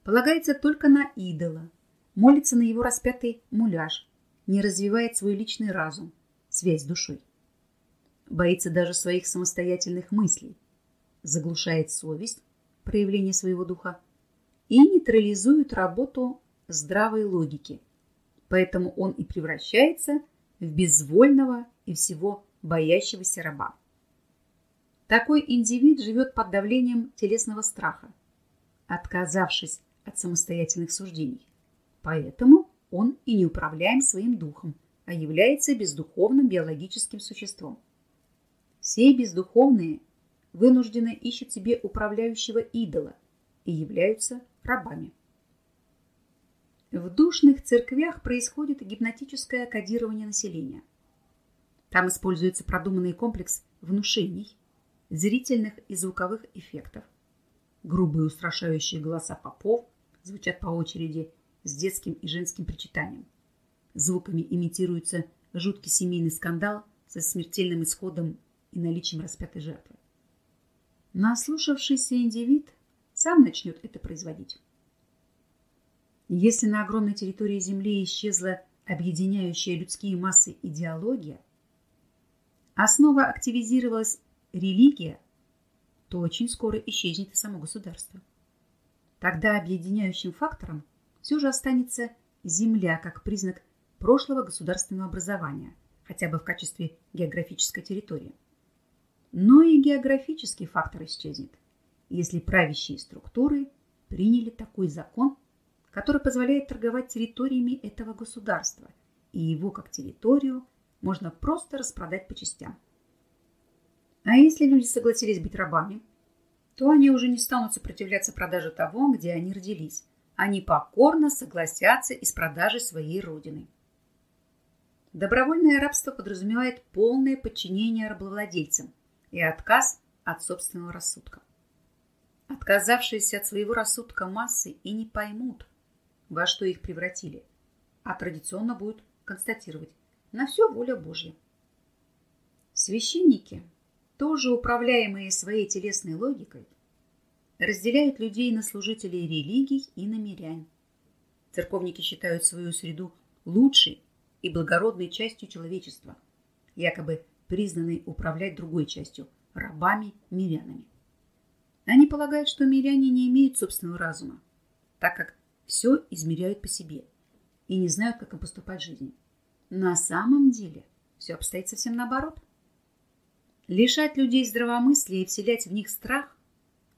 полагается только на идола, молится на его распятый муляж, не развивает свой личный разум, связь с душой. Боится даже своих самостоятельных мыслей, заглушает совесть проявление своего духа и нейтрализуют работу здравой логики. Поэтому он и превращается в безвольного и всего боящегося раба. Такой индивид живет под давлением телесного страха, отказавшись от самостоятельных суждений. Поэтому он и не управляем своим духом, а является бездуховным биологическим существом. Все бездуховные вынужденно ищут себе управляющего идола и являются рабами. В душных церквях происходит гипнотическое кодирование населения. Там используется продуманный комплекс внушений, зрительных и звуковых эффектов. Грубые устрашающие голоса попов звучат по очереди с детским и женским причитанием. Звуками имитируется жуткий семейный скандал со смертельным исходом и наличием распятой жертвы. Наслушавшийся индивид сам начнет это производить. Если на огромной территории Земли исчезла объединяющая людские массы идеология, основа активизировалась религия, то очень скоро исчезнет и само государство. Тогда объединяющим фактором все же останется Земля как признак прошлого государственного образования, хотя бы в качестве географической территории. Но и географический фактор исчезнет, если правящие структуры приняли такой закон который позволяет торговать территориями этого государства, и его как территорию можно просто распродать по частям. А если люди согласились быть рабами, то они уже не станут сопротивляться продаже того, где они родились. Они покорно согласятся и с продажей своей родины. Добровольное рабство подразумевает полное подчинение рабовладельцам и отказ от собственного рассудка. Отказавшиеся от своего рассудка массы и не поймут, во что их превратили, а традиционно будут констатировать на все воля Божья. Священники, тоже управляемые своей телесной логикой, разделяют людей на служителей религий и на мирян. Церковники считают свою среду лучшей и благородной частью человечества, якобы признанной управлять другой частью – рабами-мирянами. Они полагают, что миряне не имеют собственного разума, так как все измеряют по себе и не знают, как им поступать в жизни. На самом деле все обстоит совсем наоборот. Лишать людей здравомыслия и вселять в них страх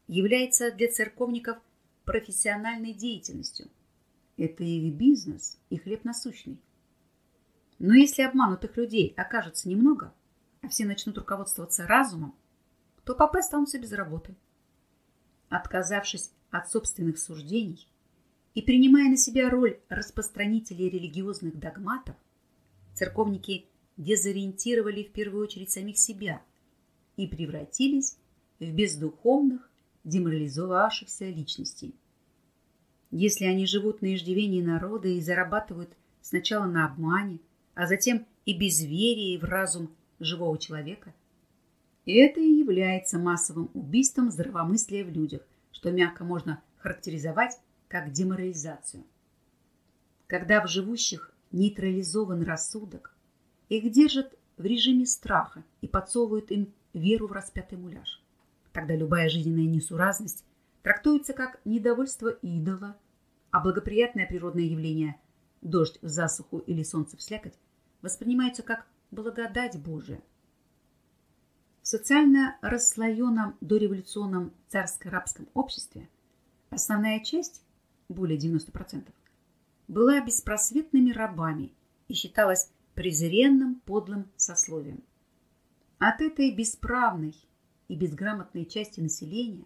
является для церковников профессиональной деятельностью. Это их бизнес и хлеб насущный. Но если обманутых людей окажется немного, а все начнут руководствоваться разумом, то папы останутся без работы. Отказавшись от собственных суждений, и принимая на себя роль распространителей религиозных догматов, церковники дезориентировали в первую очередь самих себя и превратились в бездуховных, деморализовавшихся личностей. Если они живут на иждивении народа и зарабатывают сначала на обмане, а затем и безверии в разум живого человека, это и является массовым убийством здравомыслия в людях, что мягко можно характеризовать как деморализацию. Когда в живущих нейтрализован рассудок, их держат в режиме страха и подсовывают им веру в распятый муляж. Тогда любая жизненная несуразность трактуется как недовольство идола, а благоприятное природное явление – дождь в засуху или солнце в слякоть – воспринимается как благодать Божия. В социально расслоенном дореволюционном царско-рабском обществе основная часть более 90%, была беспросветными рабами и считалась презренным подлым сословием. От этой бесправной и безграмотной части населения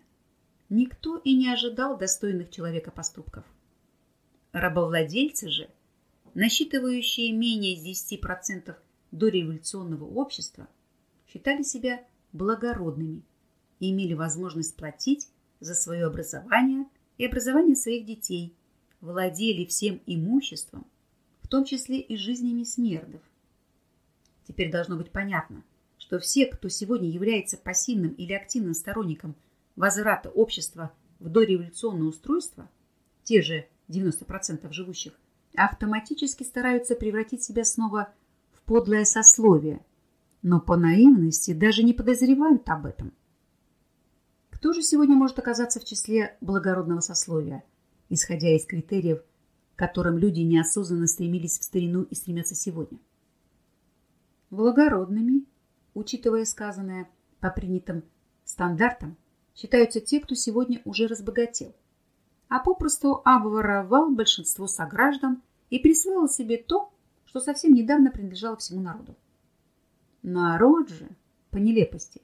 никто и не ожидал достойных человека поступков. Рабовладельцы же, насчитывающие менее 10% до революционного общества, считали себя благородными и имели возможность платить за свое образование и образование своих детей, владели всем имуществом, в том числе и жизнями смердов. Теперь должно быть понятно, что все, кто сегодня является пассивным или активным сторонником возврата общества в дореволюционное устройство, те же 90% живущих, автоматически стараются превратить себя снова в подлое сословие, но по наивности даже не подозревают об этом. Кто же сегодня может оказаться в числе благородного сословия, исходя из критериев, к которым люди неосознанно стремились в старину и стремятся сегодня? Благородными, учитывая сказанное по принятым стандартам, считаются те, кто сегодня уже разбогател, а попросту обворовал большинство сограждан и присвоил себе то, что совсем недавно принадлежало всему народу. Народ же, по нелепости,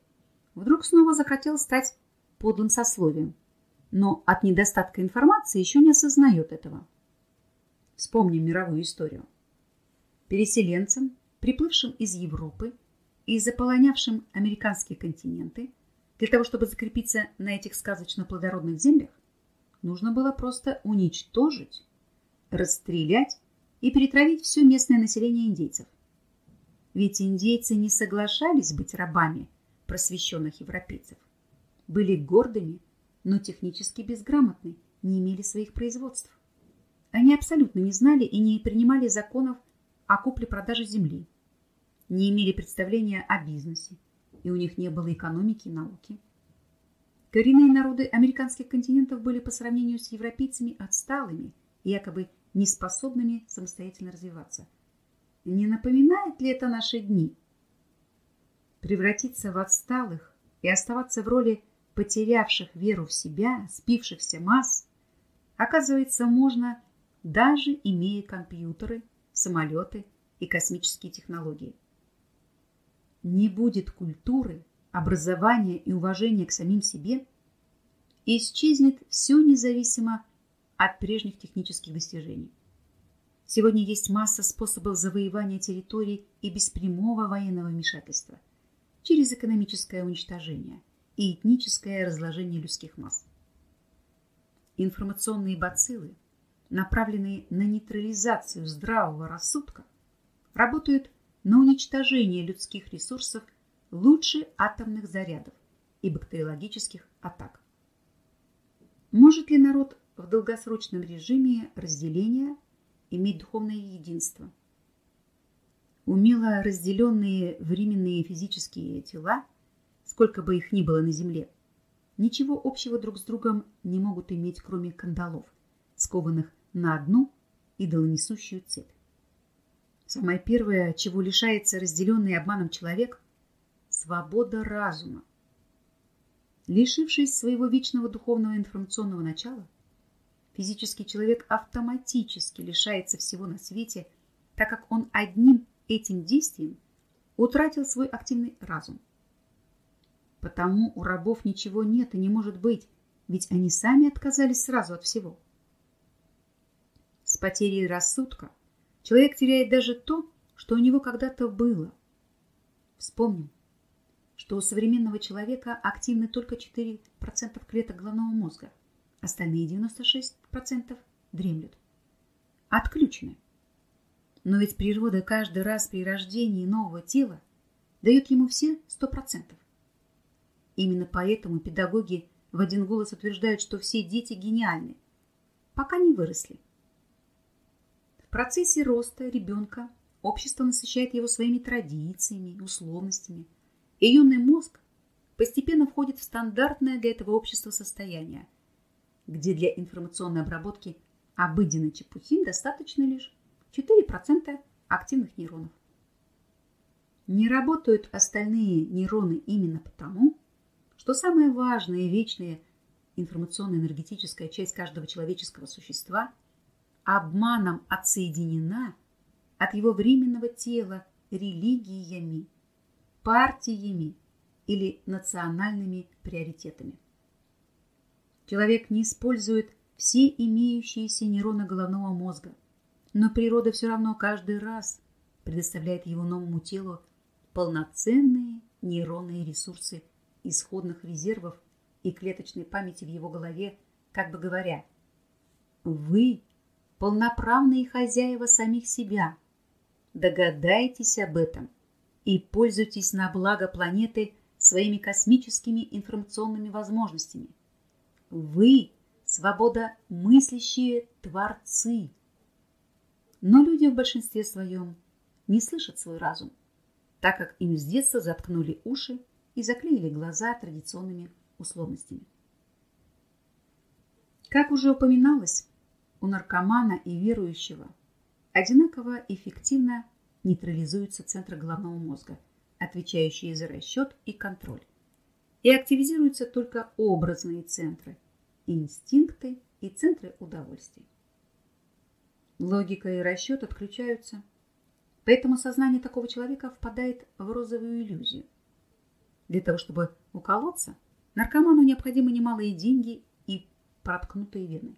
вдруг снова захотел стать подлым сословием, но от недостатка информации еще не осознает этого. Вспомним мировую историю. Переселенцам, приплывшим из Европы и заполонявшим американские континенты, для того, чтобы закрепиться на этих сказочно-плодородных землях, нужно было просто уничтожить, расстрелять и перетравить все местное население индейцев. Ведь индейцы не соглашались быть рабами просвещенных европейцев. Были гордыми, но технически безграмотны, не имели своих производств. Они абсолютно не знали и не принимали законов о купле-продаже земли, не имели представления о бизнесе, и у них не было экономики и науки. Коренные народы американских континентов были по сравнению с европейцами отсталыми и якобы неспособными самостоятельно развиваться. Не напоминает ли это наши дни? Превратиться в отсталых и оставаться в роли потерявших веру в себя, спившихся масс, оказывается, можно даже имея компьютеры, самолеты и космические технологии. Не будет культуры, образования и уважения к самим себе, исчезнет все независимо от прежних технических достижений. Сегодня есть масса способов завоевания территорий и без прямого военного вмешательства, через экономическое уничтожение и этническое разложение людских масс. Информационные бациллы, направленные на нейтрализацию здравого рассудка, работают на уничтожение людских ресурсов лучше атомных зарядов и бактериологических атак. Может ли народ в долгосрочном режиме разделения иметь духовное единство? Умело разделенные временные физические тела, сколько бы их ни было на Земле, ничего общего друг с другом не могут иметь, кроме кандалов, скованных на одну идолонесущую цепь. Самое первое, чего лишается разделенный обманом человек – свобода разума. Лишившись своего вечного духовного информационного начала, физический человек автоматически лишается всего на свете, так как он одним этим действием утратил свой активный разум. Потому у рабов ничего нет и не может быть, ведь они сами отказались сразу от всего. С потерей рассудка – Человек теряет даже то, что у него когда-то было. Вспомним, что у современного человека активны только 4% клеток головного мозга, остальные 96% дремлют. Отключены. Но ведь природа каждый раз при рождении нового тела дает ему все 100%. Именно поэтому педагоги в один голос утверждают, что все дети гениальны, пока не выросли процессе роста ребенка общество насыщает его своими традициями, условностями, и юный мозг постепенно входит в стандартное для этого общества состояние, где для информационной обработки обыденной чепухи достаточно лишь 4% активных нейронов. Не работают остальные нейроны именно потому, что самая важная и вечная информационно-энергетическая часть каждого человеческого существа – обманом отсоединена от его временного тела религиями, партиями или национальными приоритетами. Человек не использует все имеющиеся нейроны головного мозга, но природа все равно каждый раз предоставляет его новому телу полноценные нейронные ресурсы исходных резервов и клеточной памяти в его голове, как бы говоря, вы полноправные хозяева самих себя. Догадайтесь об этом и пользуйтесь на благо планеты своими космическими информационными возможностями. Вы – свобода мыслящие творцы. Но люди в большинстве своем не слышат свой разум, так как им с детства заткнули уши и заклеили глаза традиционными условностями. Как уже упоминалось, у наркомана и верующего одинаково эффективно нейтрализуются центры головного мозга, отвечающие за расчет и контроль. И активизируются только образные центры, инстинкты и центры удовольствий. Логика и расчет отключаются, поэтому сознание такого человека впадает в розовую иллюзию. Для того, чтобы уколоться, наркоману необходимы немалые деньги и проткнутые вены.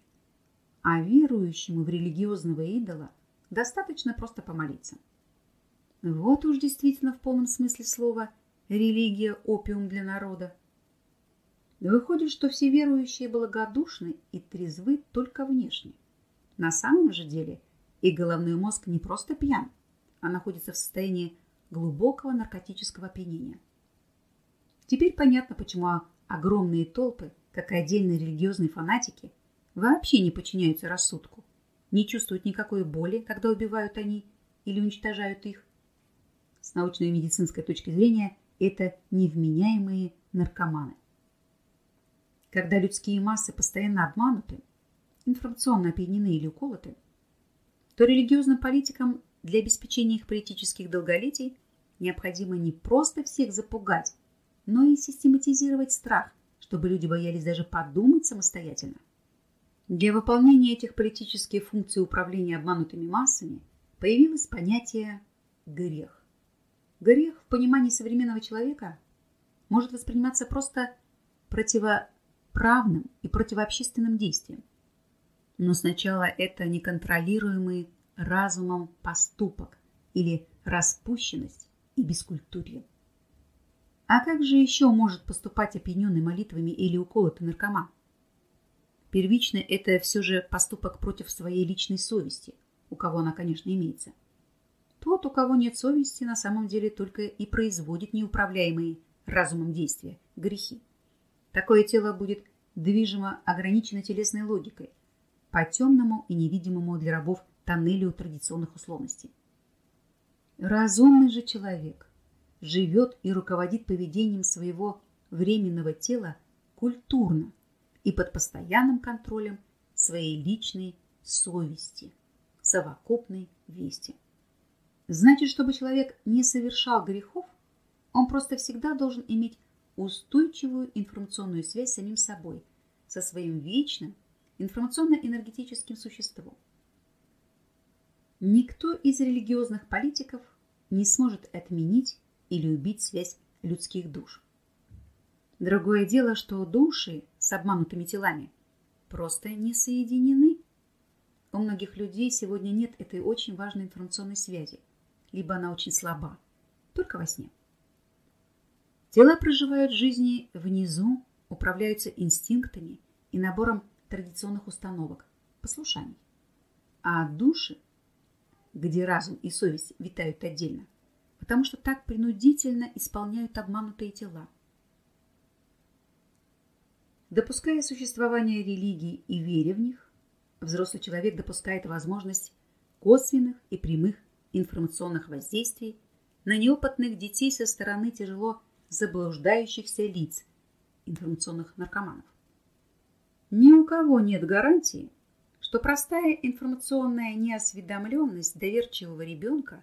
А верующему в религиозного идола достаточно просто помолиться. Вот уж действительно в полном смысле слова религия – опиум для народа. Выходит, что все верующие благодушны и трезвы только внешне. На самом же деле и головной мозг не просто пьян, а находится в состоянии глубокого наркотического опьянения. Теперь понятно, почему огромные толпы, как и отдельные религиозные фанатики, вообще не подчиняются рассудку, не чувствуют никакой боли, когда убивают они или уничтожают их. С научной и медицинской точки зрения это невменяемые наркоманы. Когда людские массы постоянно обмануты, информационно опьянены или уколоты, то религиозным политикам для обеспечения их политических долголетий необходимо не просто всех запугать, но и систематизировать страх, чтобы люди боялись даже подумать самостоятельно. Для выполнения этих политических функций управления обманутыми массами появилось понятие «грех». Грех в понимании современного человека может восприниматься просто противо правным и противообщественным действием. Но сначала это неконтролируемый разумом поступок или распущенность и бескультурье. А как же еще может поступать опьяненный молитвами или уколотый наркоман? Первично это все же поступок против своей личной совести, у кого она, конечно, имеется. Тот, у кого нет совести, на самом деле только и производит неуправляемые разумом действия, грехи. Такое тело будет движимо ограничено телесной логикой, по темному и невидимому для рабов тоннелю традиционных условностей. Разумный же человек живет и руководит поведением своего временного тела культурно и под постоянным контролем своей личной совести, совокупной вести. Значит, чтобы человек не совершал грехов, он просто всегда должен иметь устойчивую информационную связь с самим собой, со своим вечным информационно-энергетическим существом. Никто из религиозных политиков не сможет отменить или убить связь людских душ. Другое дело, что души с обманутыми телами просто не соединены. У многих людей сегодня нет этой очень важной информационной связи, либо она очень слаба, только во сне. Тела проживают жизни внизу, управляются инстинктами и набором традиционных установок, послушаний. А души, где разум и совесть витают отдельно, потому что так принудительно исполняют обманутые тела. Допуская существование религий и веря в них, взрослый человек допускает возможность косвенных и прямых информационных воздействий на неопытных детей со стороны тяжело заблуждающихся лиц, информационных наркоманов. Ни у кого нет гарантии, что простая информационная неосведомленность доверчивого ребенка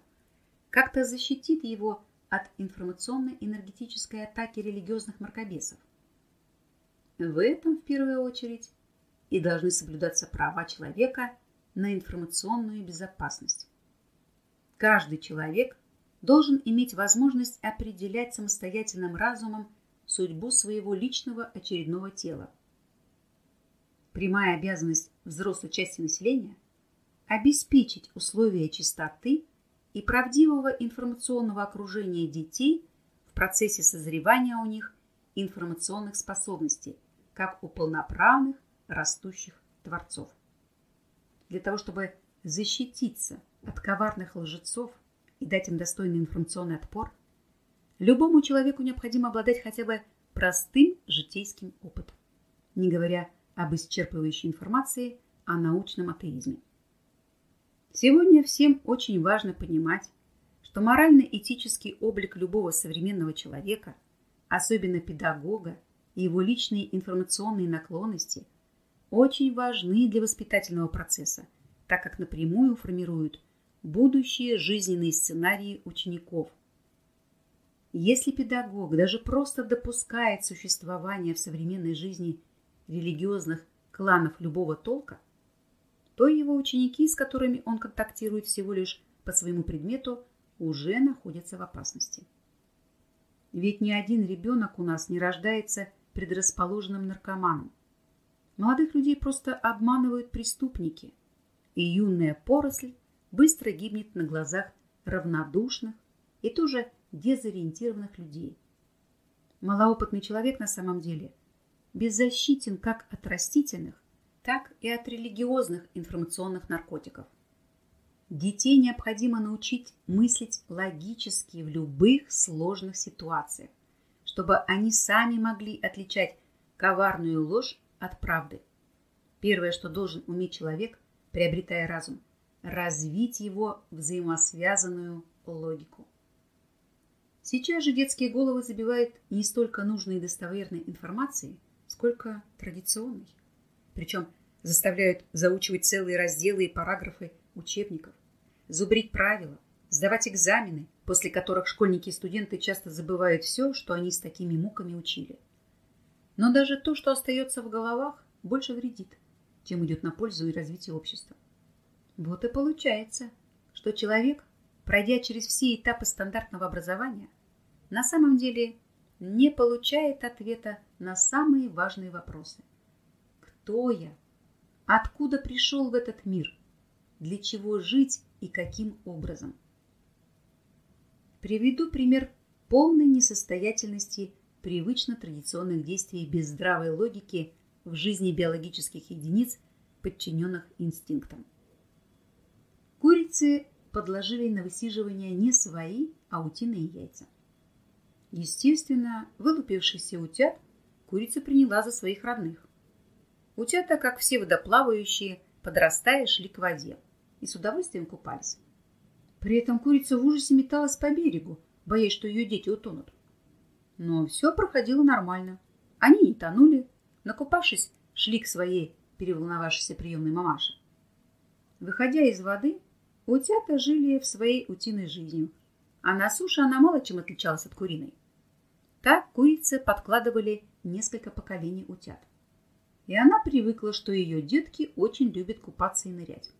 как-то защитит его от информационно-энергетической атаки религиозных мракобесов. В этом, в первую очередь, и должны соблюдаться права человека на информационную безопасность. Каждый человек должен иметь возможность определять самостоятельным разумом судьбу своего личного очередного тела. Прямая обязанность взрослой части населения – обеспечить условия чистоты и правдивого информационного окружения детей в процессе созревания у них информационных способностей, как у полноправных растущих творцов. Для того, чтобы защититься от коварных лжецов – и дать им достойный информационный отпор, любому человеку необходимо обладать хотя бы простым житейским опытом, не говоря об исчерпывающей информации о научном атеизме. Сегодня всем очень важно понимать, что морально-этический облик любого современного человека, особенно педагога и его личные информационные наклонности, очень важны для воспитательного процесса, так как напрямую формируют будущие жизненные сценарии учеников. Если педагог даже просто допускает существование в современной жизни религиозных кланов любого толка, то его ученики, с которыми он контактирует всего лишь по своему предмету, уже находятся в опасности. Ведь ни один ребенок у нас не рождается предрасположенным наркоманом. Молодых людей просто обманывают преступники, и юная поросль быстро гибнет на глазах равнодушных и тоже дезориентированных людей. Малоопытный человек на самом деле беззащитен как от растительных, так и от религиозных информационных наркотиков. Детей необходимо научить мыслить логически в любых сложных ситуациях, чтобы они сами могли отличать коварную ложь от правды. Первое, что должен уметь человек, приобретая разум, развить его взаимосвязанную логику. Сейчас же детские головы забивают не столько нужной и достоверной информацией, сколько традиционной. Причем заставляют заучивать целые разделы и параграфы учебников, зубрить правила, сдавать экзамены, после которых школьники и студенты часто забывают все, что они с такими муками учили. Но даже то, что остается в головах, больше вредит, чем идет на пользу и развитие общества. Вот и получается, что человек, пройдя через все этапы стандартного образования, на самом деле не получает ответа на самые важные вопросы. Кто я? Откуда пришел в этот мир? Для чего жить и каким образом? Приведу пример полной несостоятельности привычно традиционных действий без здравой логики в жизни биологических единиц, подчиненных инстинктам. Курицы подложили на высиживание не свои, а утиные яйца. Естественно, вылупившийся утят курица приняла за своих родных. Утята, как все водоплавающие, подрастая, шли к воде и с удовольствием купались. При этом курица в ужасе металась по берегу, боясь, что ее дети утонут. Но все проходило нормально. Они не тонули, накупавшись, шли к своей переволновавшейся приемной мамаше. Выходя из воды, утята жили в своей утиной жизнью, а на суше она мало чем отличалась от куриной. Так курицы подкладывали несколько поколений утят. И она привыкла, что ее детки очень любят купаться и нырять.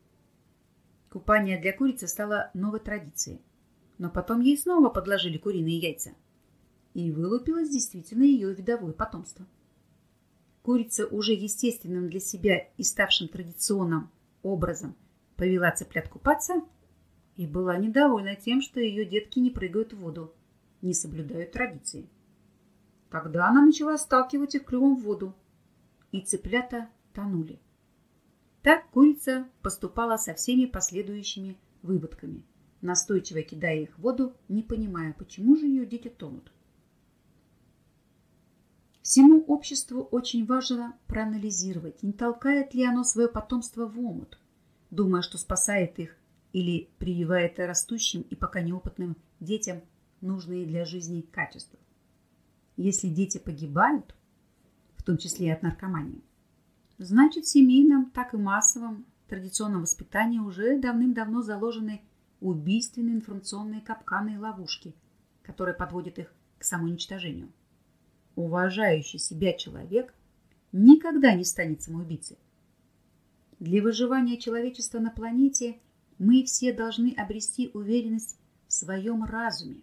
Купание для курицы стало новой традицией. Но потом ей снова подложили куриные яйца. И вылупилось действительно ее видовое потомство. Курица уже естественным для себя и ставшим традиционным образом повела цыплят купаться и была недовольна тем, что ее детки не прыгают в воду, не соблюдают традиции. Тогда она начала сталкивать их клювом в воду, и цыплята тонули. Так курица поступала со всеми последующими выводками, настойчиво кидая их в воду, не понимая, почему же ее дети тонут. Всему обществу очень важно проанализировать, не толкает ли оно свое потомство в омут, думая, что спасает их или прививает растущим и пока неопытным детям нужные для жизни качества. Если дети погибают, в том числе и от наркомании, значит в семейном, так и массовом традиционном воспитании уже давным-давно заложены убийственные информационные капканы и ловушки, которые подводят их к самоуничтожению. Уважающий себя человек никогда не станет самоубийцей. Для выживания человечества на планете мы все должны обрести уверенность в своем разуме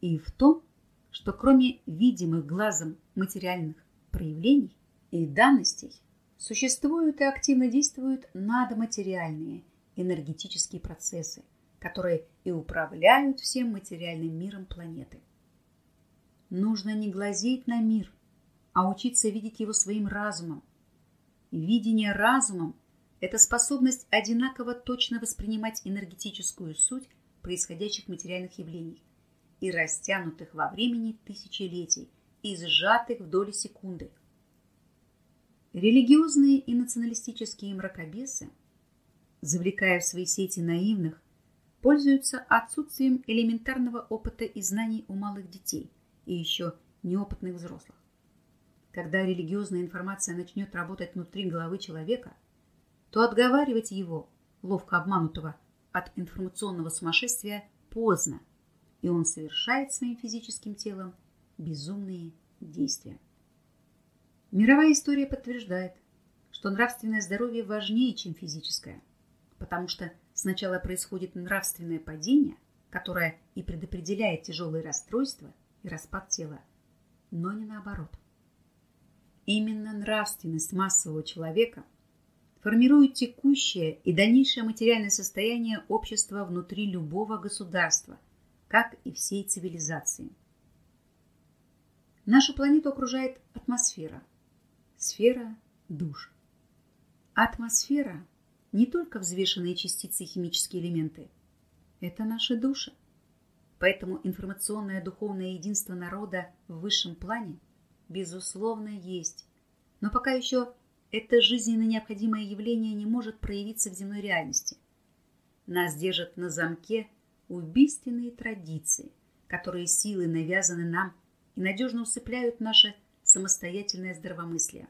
и в том, что кроме видимых глазом материальных проявлений и данностей, существуют и активно действуют надматериальные энергетические процессы, которые и управляют всем материальным миром планеты. Нужно не глазеть на мир, а учиться видеть его своим разумом. Видение разумом – это способность одинаково точно воспринимать энергетическую суть происходящих материальных явлений – и растянутых во времени тысячелетий и сжатых в доли секунды. Религиозные и националистические мракобесы, завлекая в свои сети наивных, пользуются отсутствием элементарного опыта и знаний у малых детей и еще неопытных взрослых. Когда религиозная информация начнет работать внутри головы человека, то отговаривать его, ловко обманутого, от информационного сумасшествия поздно – и он совершает своим физическим телом безумные действия. Мировая история подтверждает, что нравственное здоровье важнее, чем физическое, потому что сначала происходит нравственное падение, которое и предопределяет тяжелые расстройства и распад тела, но не наоборот. Именно нравственность массового человека формирует текущее и дальнейшее материальное состояние общества внутри любого государства, как и всей цивилизации. Нашу планету окружает атмосфера, сфера душ. Атмосфера – не только взвешенные частицы и химические элементы. Это наши души. Поэтому информационное духовное единство народа в высшем плане, безусловно, есть. Но пока еще это жизненно необходимое явление не может проявиться в земной реальности. Нас держат на замке убийственные традиции, которые силой навязаны нам и надежно усыпляют наше самостоятельное здравомыслие.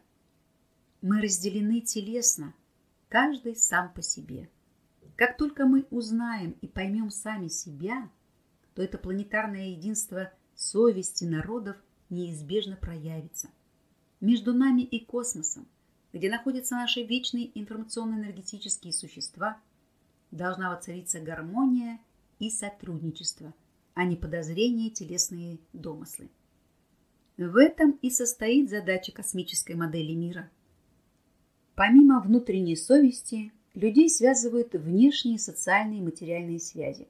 Мы разделены телесно, каждый сам по себе. Как только мы узнаем и поймем сами себя, то это планетарное единство совести народов неизбежно проявится. Между нами и космосом, где находятся наши вечные информационно-энергетические существа, должна воцариться гармония и сотрудничество, а не подозрения телесные домыслы. В этом и состоит задача космической модели мира – Помимо внутренней совести, людей связывают внешние социальные и материальные связи.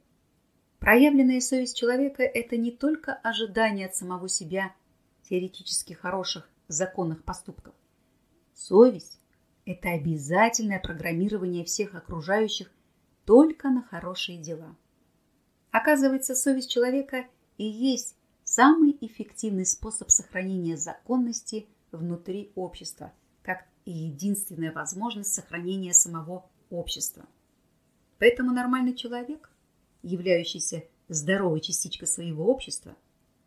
Проявленная совесть человека – это не только ожидание от самого себя теоретически хороших законных поступков. Совесть – это обязательное программирование всех окружающих только на хорошие дела. Оказывается, совесть человека и есть самый эффективный способ сохранения законности внутри общества, как и единственная возможность сохранения самого общества. Поэтому нормальный человек, являющийся здоровой частичкой своего общества,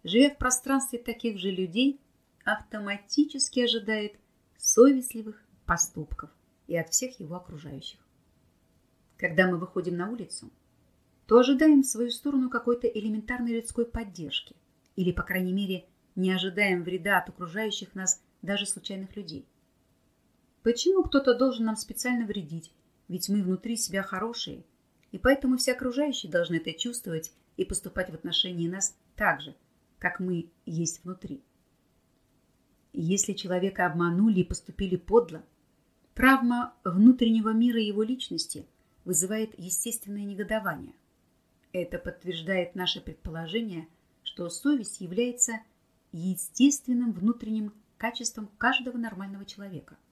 живя в пространстве таких же людей, автоматически ожидает совестливых поступков и от всех его окружающих. Когда мы выходим на улицу, то ожидаем в свою сторону какой-то элементарной людской поддержки или, по крайней мере, не ожидаем вреда от окружающих нас даже случайных людей – Почему кто-то должен нам специально вредить? Ведь мы внутри себя хорошие, и поэтому все окружающие должны это чувствовать и поступать в отношении нас так же, как мы есть внутри. Если человека обманули и поступили подло, травма внутреннего мира его личности вызывает естественное негодование. Это подтверждает наше предположение, что совесть является естественным внутренним качеством каждого нормального человека –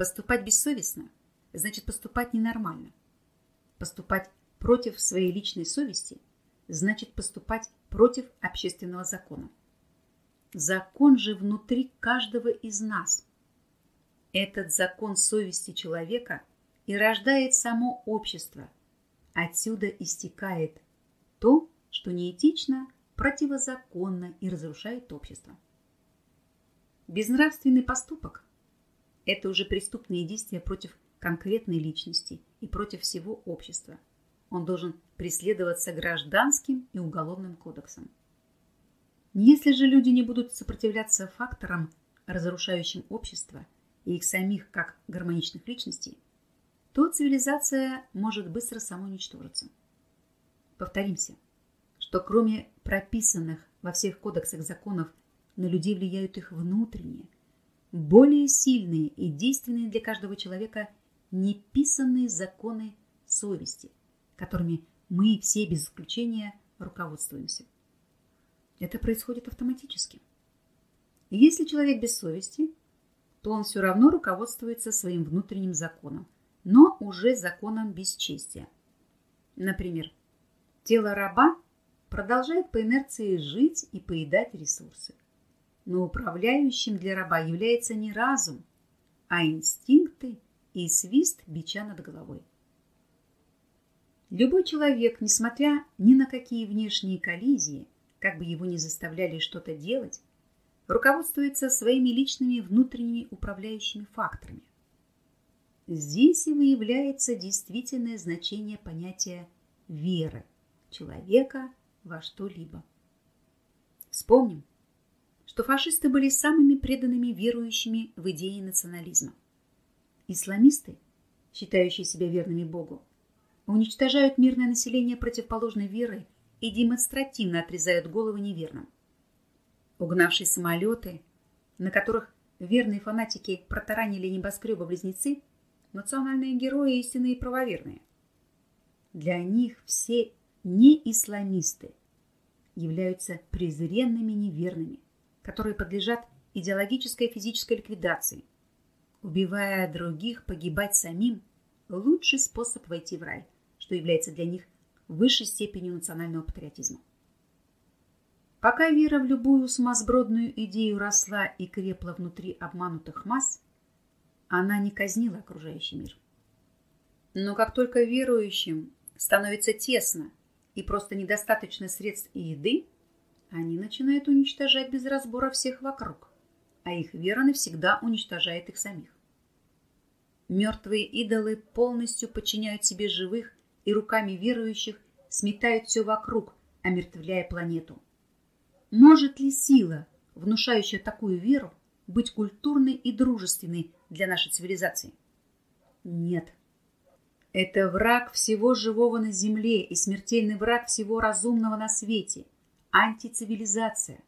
Поступать бессовестно значит поступать ненормально. Поступать против своей личной совести значит поступать против общественного закона. Закон же внутри каждого из нас. Этот закон совести человека и рождает само общество. Отсюда истекает то, что неэтично, противозаконно и разрушает общество. Безнравственный поступок это уже преступные действия против конкретной личности и против всего общества. Он должен преследоваться гражданским и уголовным кодексом. Если же люди не будут сопротивляться факторам, разрушающим общество и их самих как гармоничных личностей, то цивилизация может быстро самоуничтожиться. Повторимся, что кроме прописанных во всех кодексах законов на людей влияют их внутренние – более сильные и действенные для каждого человека неписанные законы совести, которыми мы все без исключения руководствуемся. Это происходит автоматически. если человек без совести, то он все равно руководствуется своим внутренним законом, но уже законом бесчестия. Например, тело раба продолжает по инерции жить и поедать ресурсы но управляющим для раба является не разум, а инстинкты и свист бича над головой. Любой человек, несмотря ни на какие внешние коллизии, как бы его ни заставляли что-то делать, руководствуется своими личными внутренними управляющими факторами. Здесь и выявляется действительное значение понятия веры человека во что-либо. Вспомним, что фашисты были самыми преданными верующими в идеи национализма. Исламисты, считающие себя верными Богу, уничтожают мирное население противоположной веры и демонстративно отрезают головы неверным. Угнавшие самолеты, на которых верные фанатики протаранили небоскребы-близнецы, национальные герои истинные и правоверные. Для них все не-исламисты являются презренными неверными, которые подлежат идеологической и физической ликвидации. Убивая других, погибать самим – лучший способ войти в рай, что является для них высшей степенью национального патриотизма. Пока вера в любую сумасбродную идею росла и крепла внутри обманутых масс, она не казнила окружающий мир. Но как только верующим становится тесно и просто недостаточно средств и еды, они начинают уничтожать без разбора всех вокруг, а их вера навсегда уничтожает их самих. Мертвые идолы полностью подчиняют себе живых и руками верующих сметают все вокруг, омертвляя планету – может ли сила, внушающая такую веру, быть культурной и дружественной для нашей цивилизации? Нет. Это враг всего живого на Земле и смертельный враг всего разумного на свете. Антицивилизация.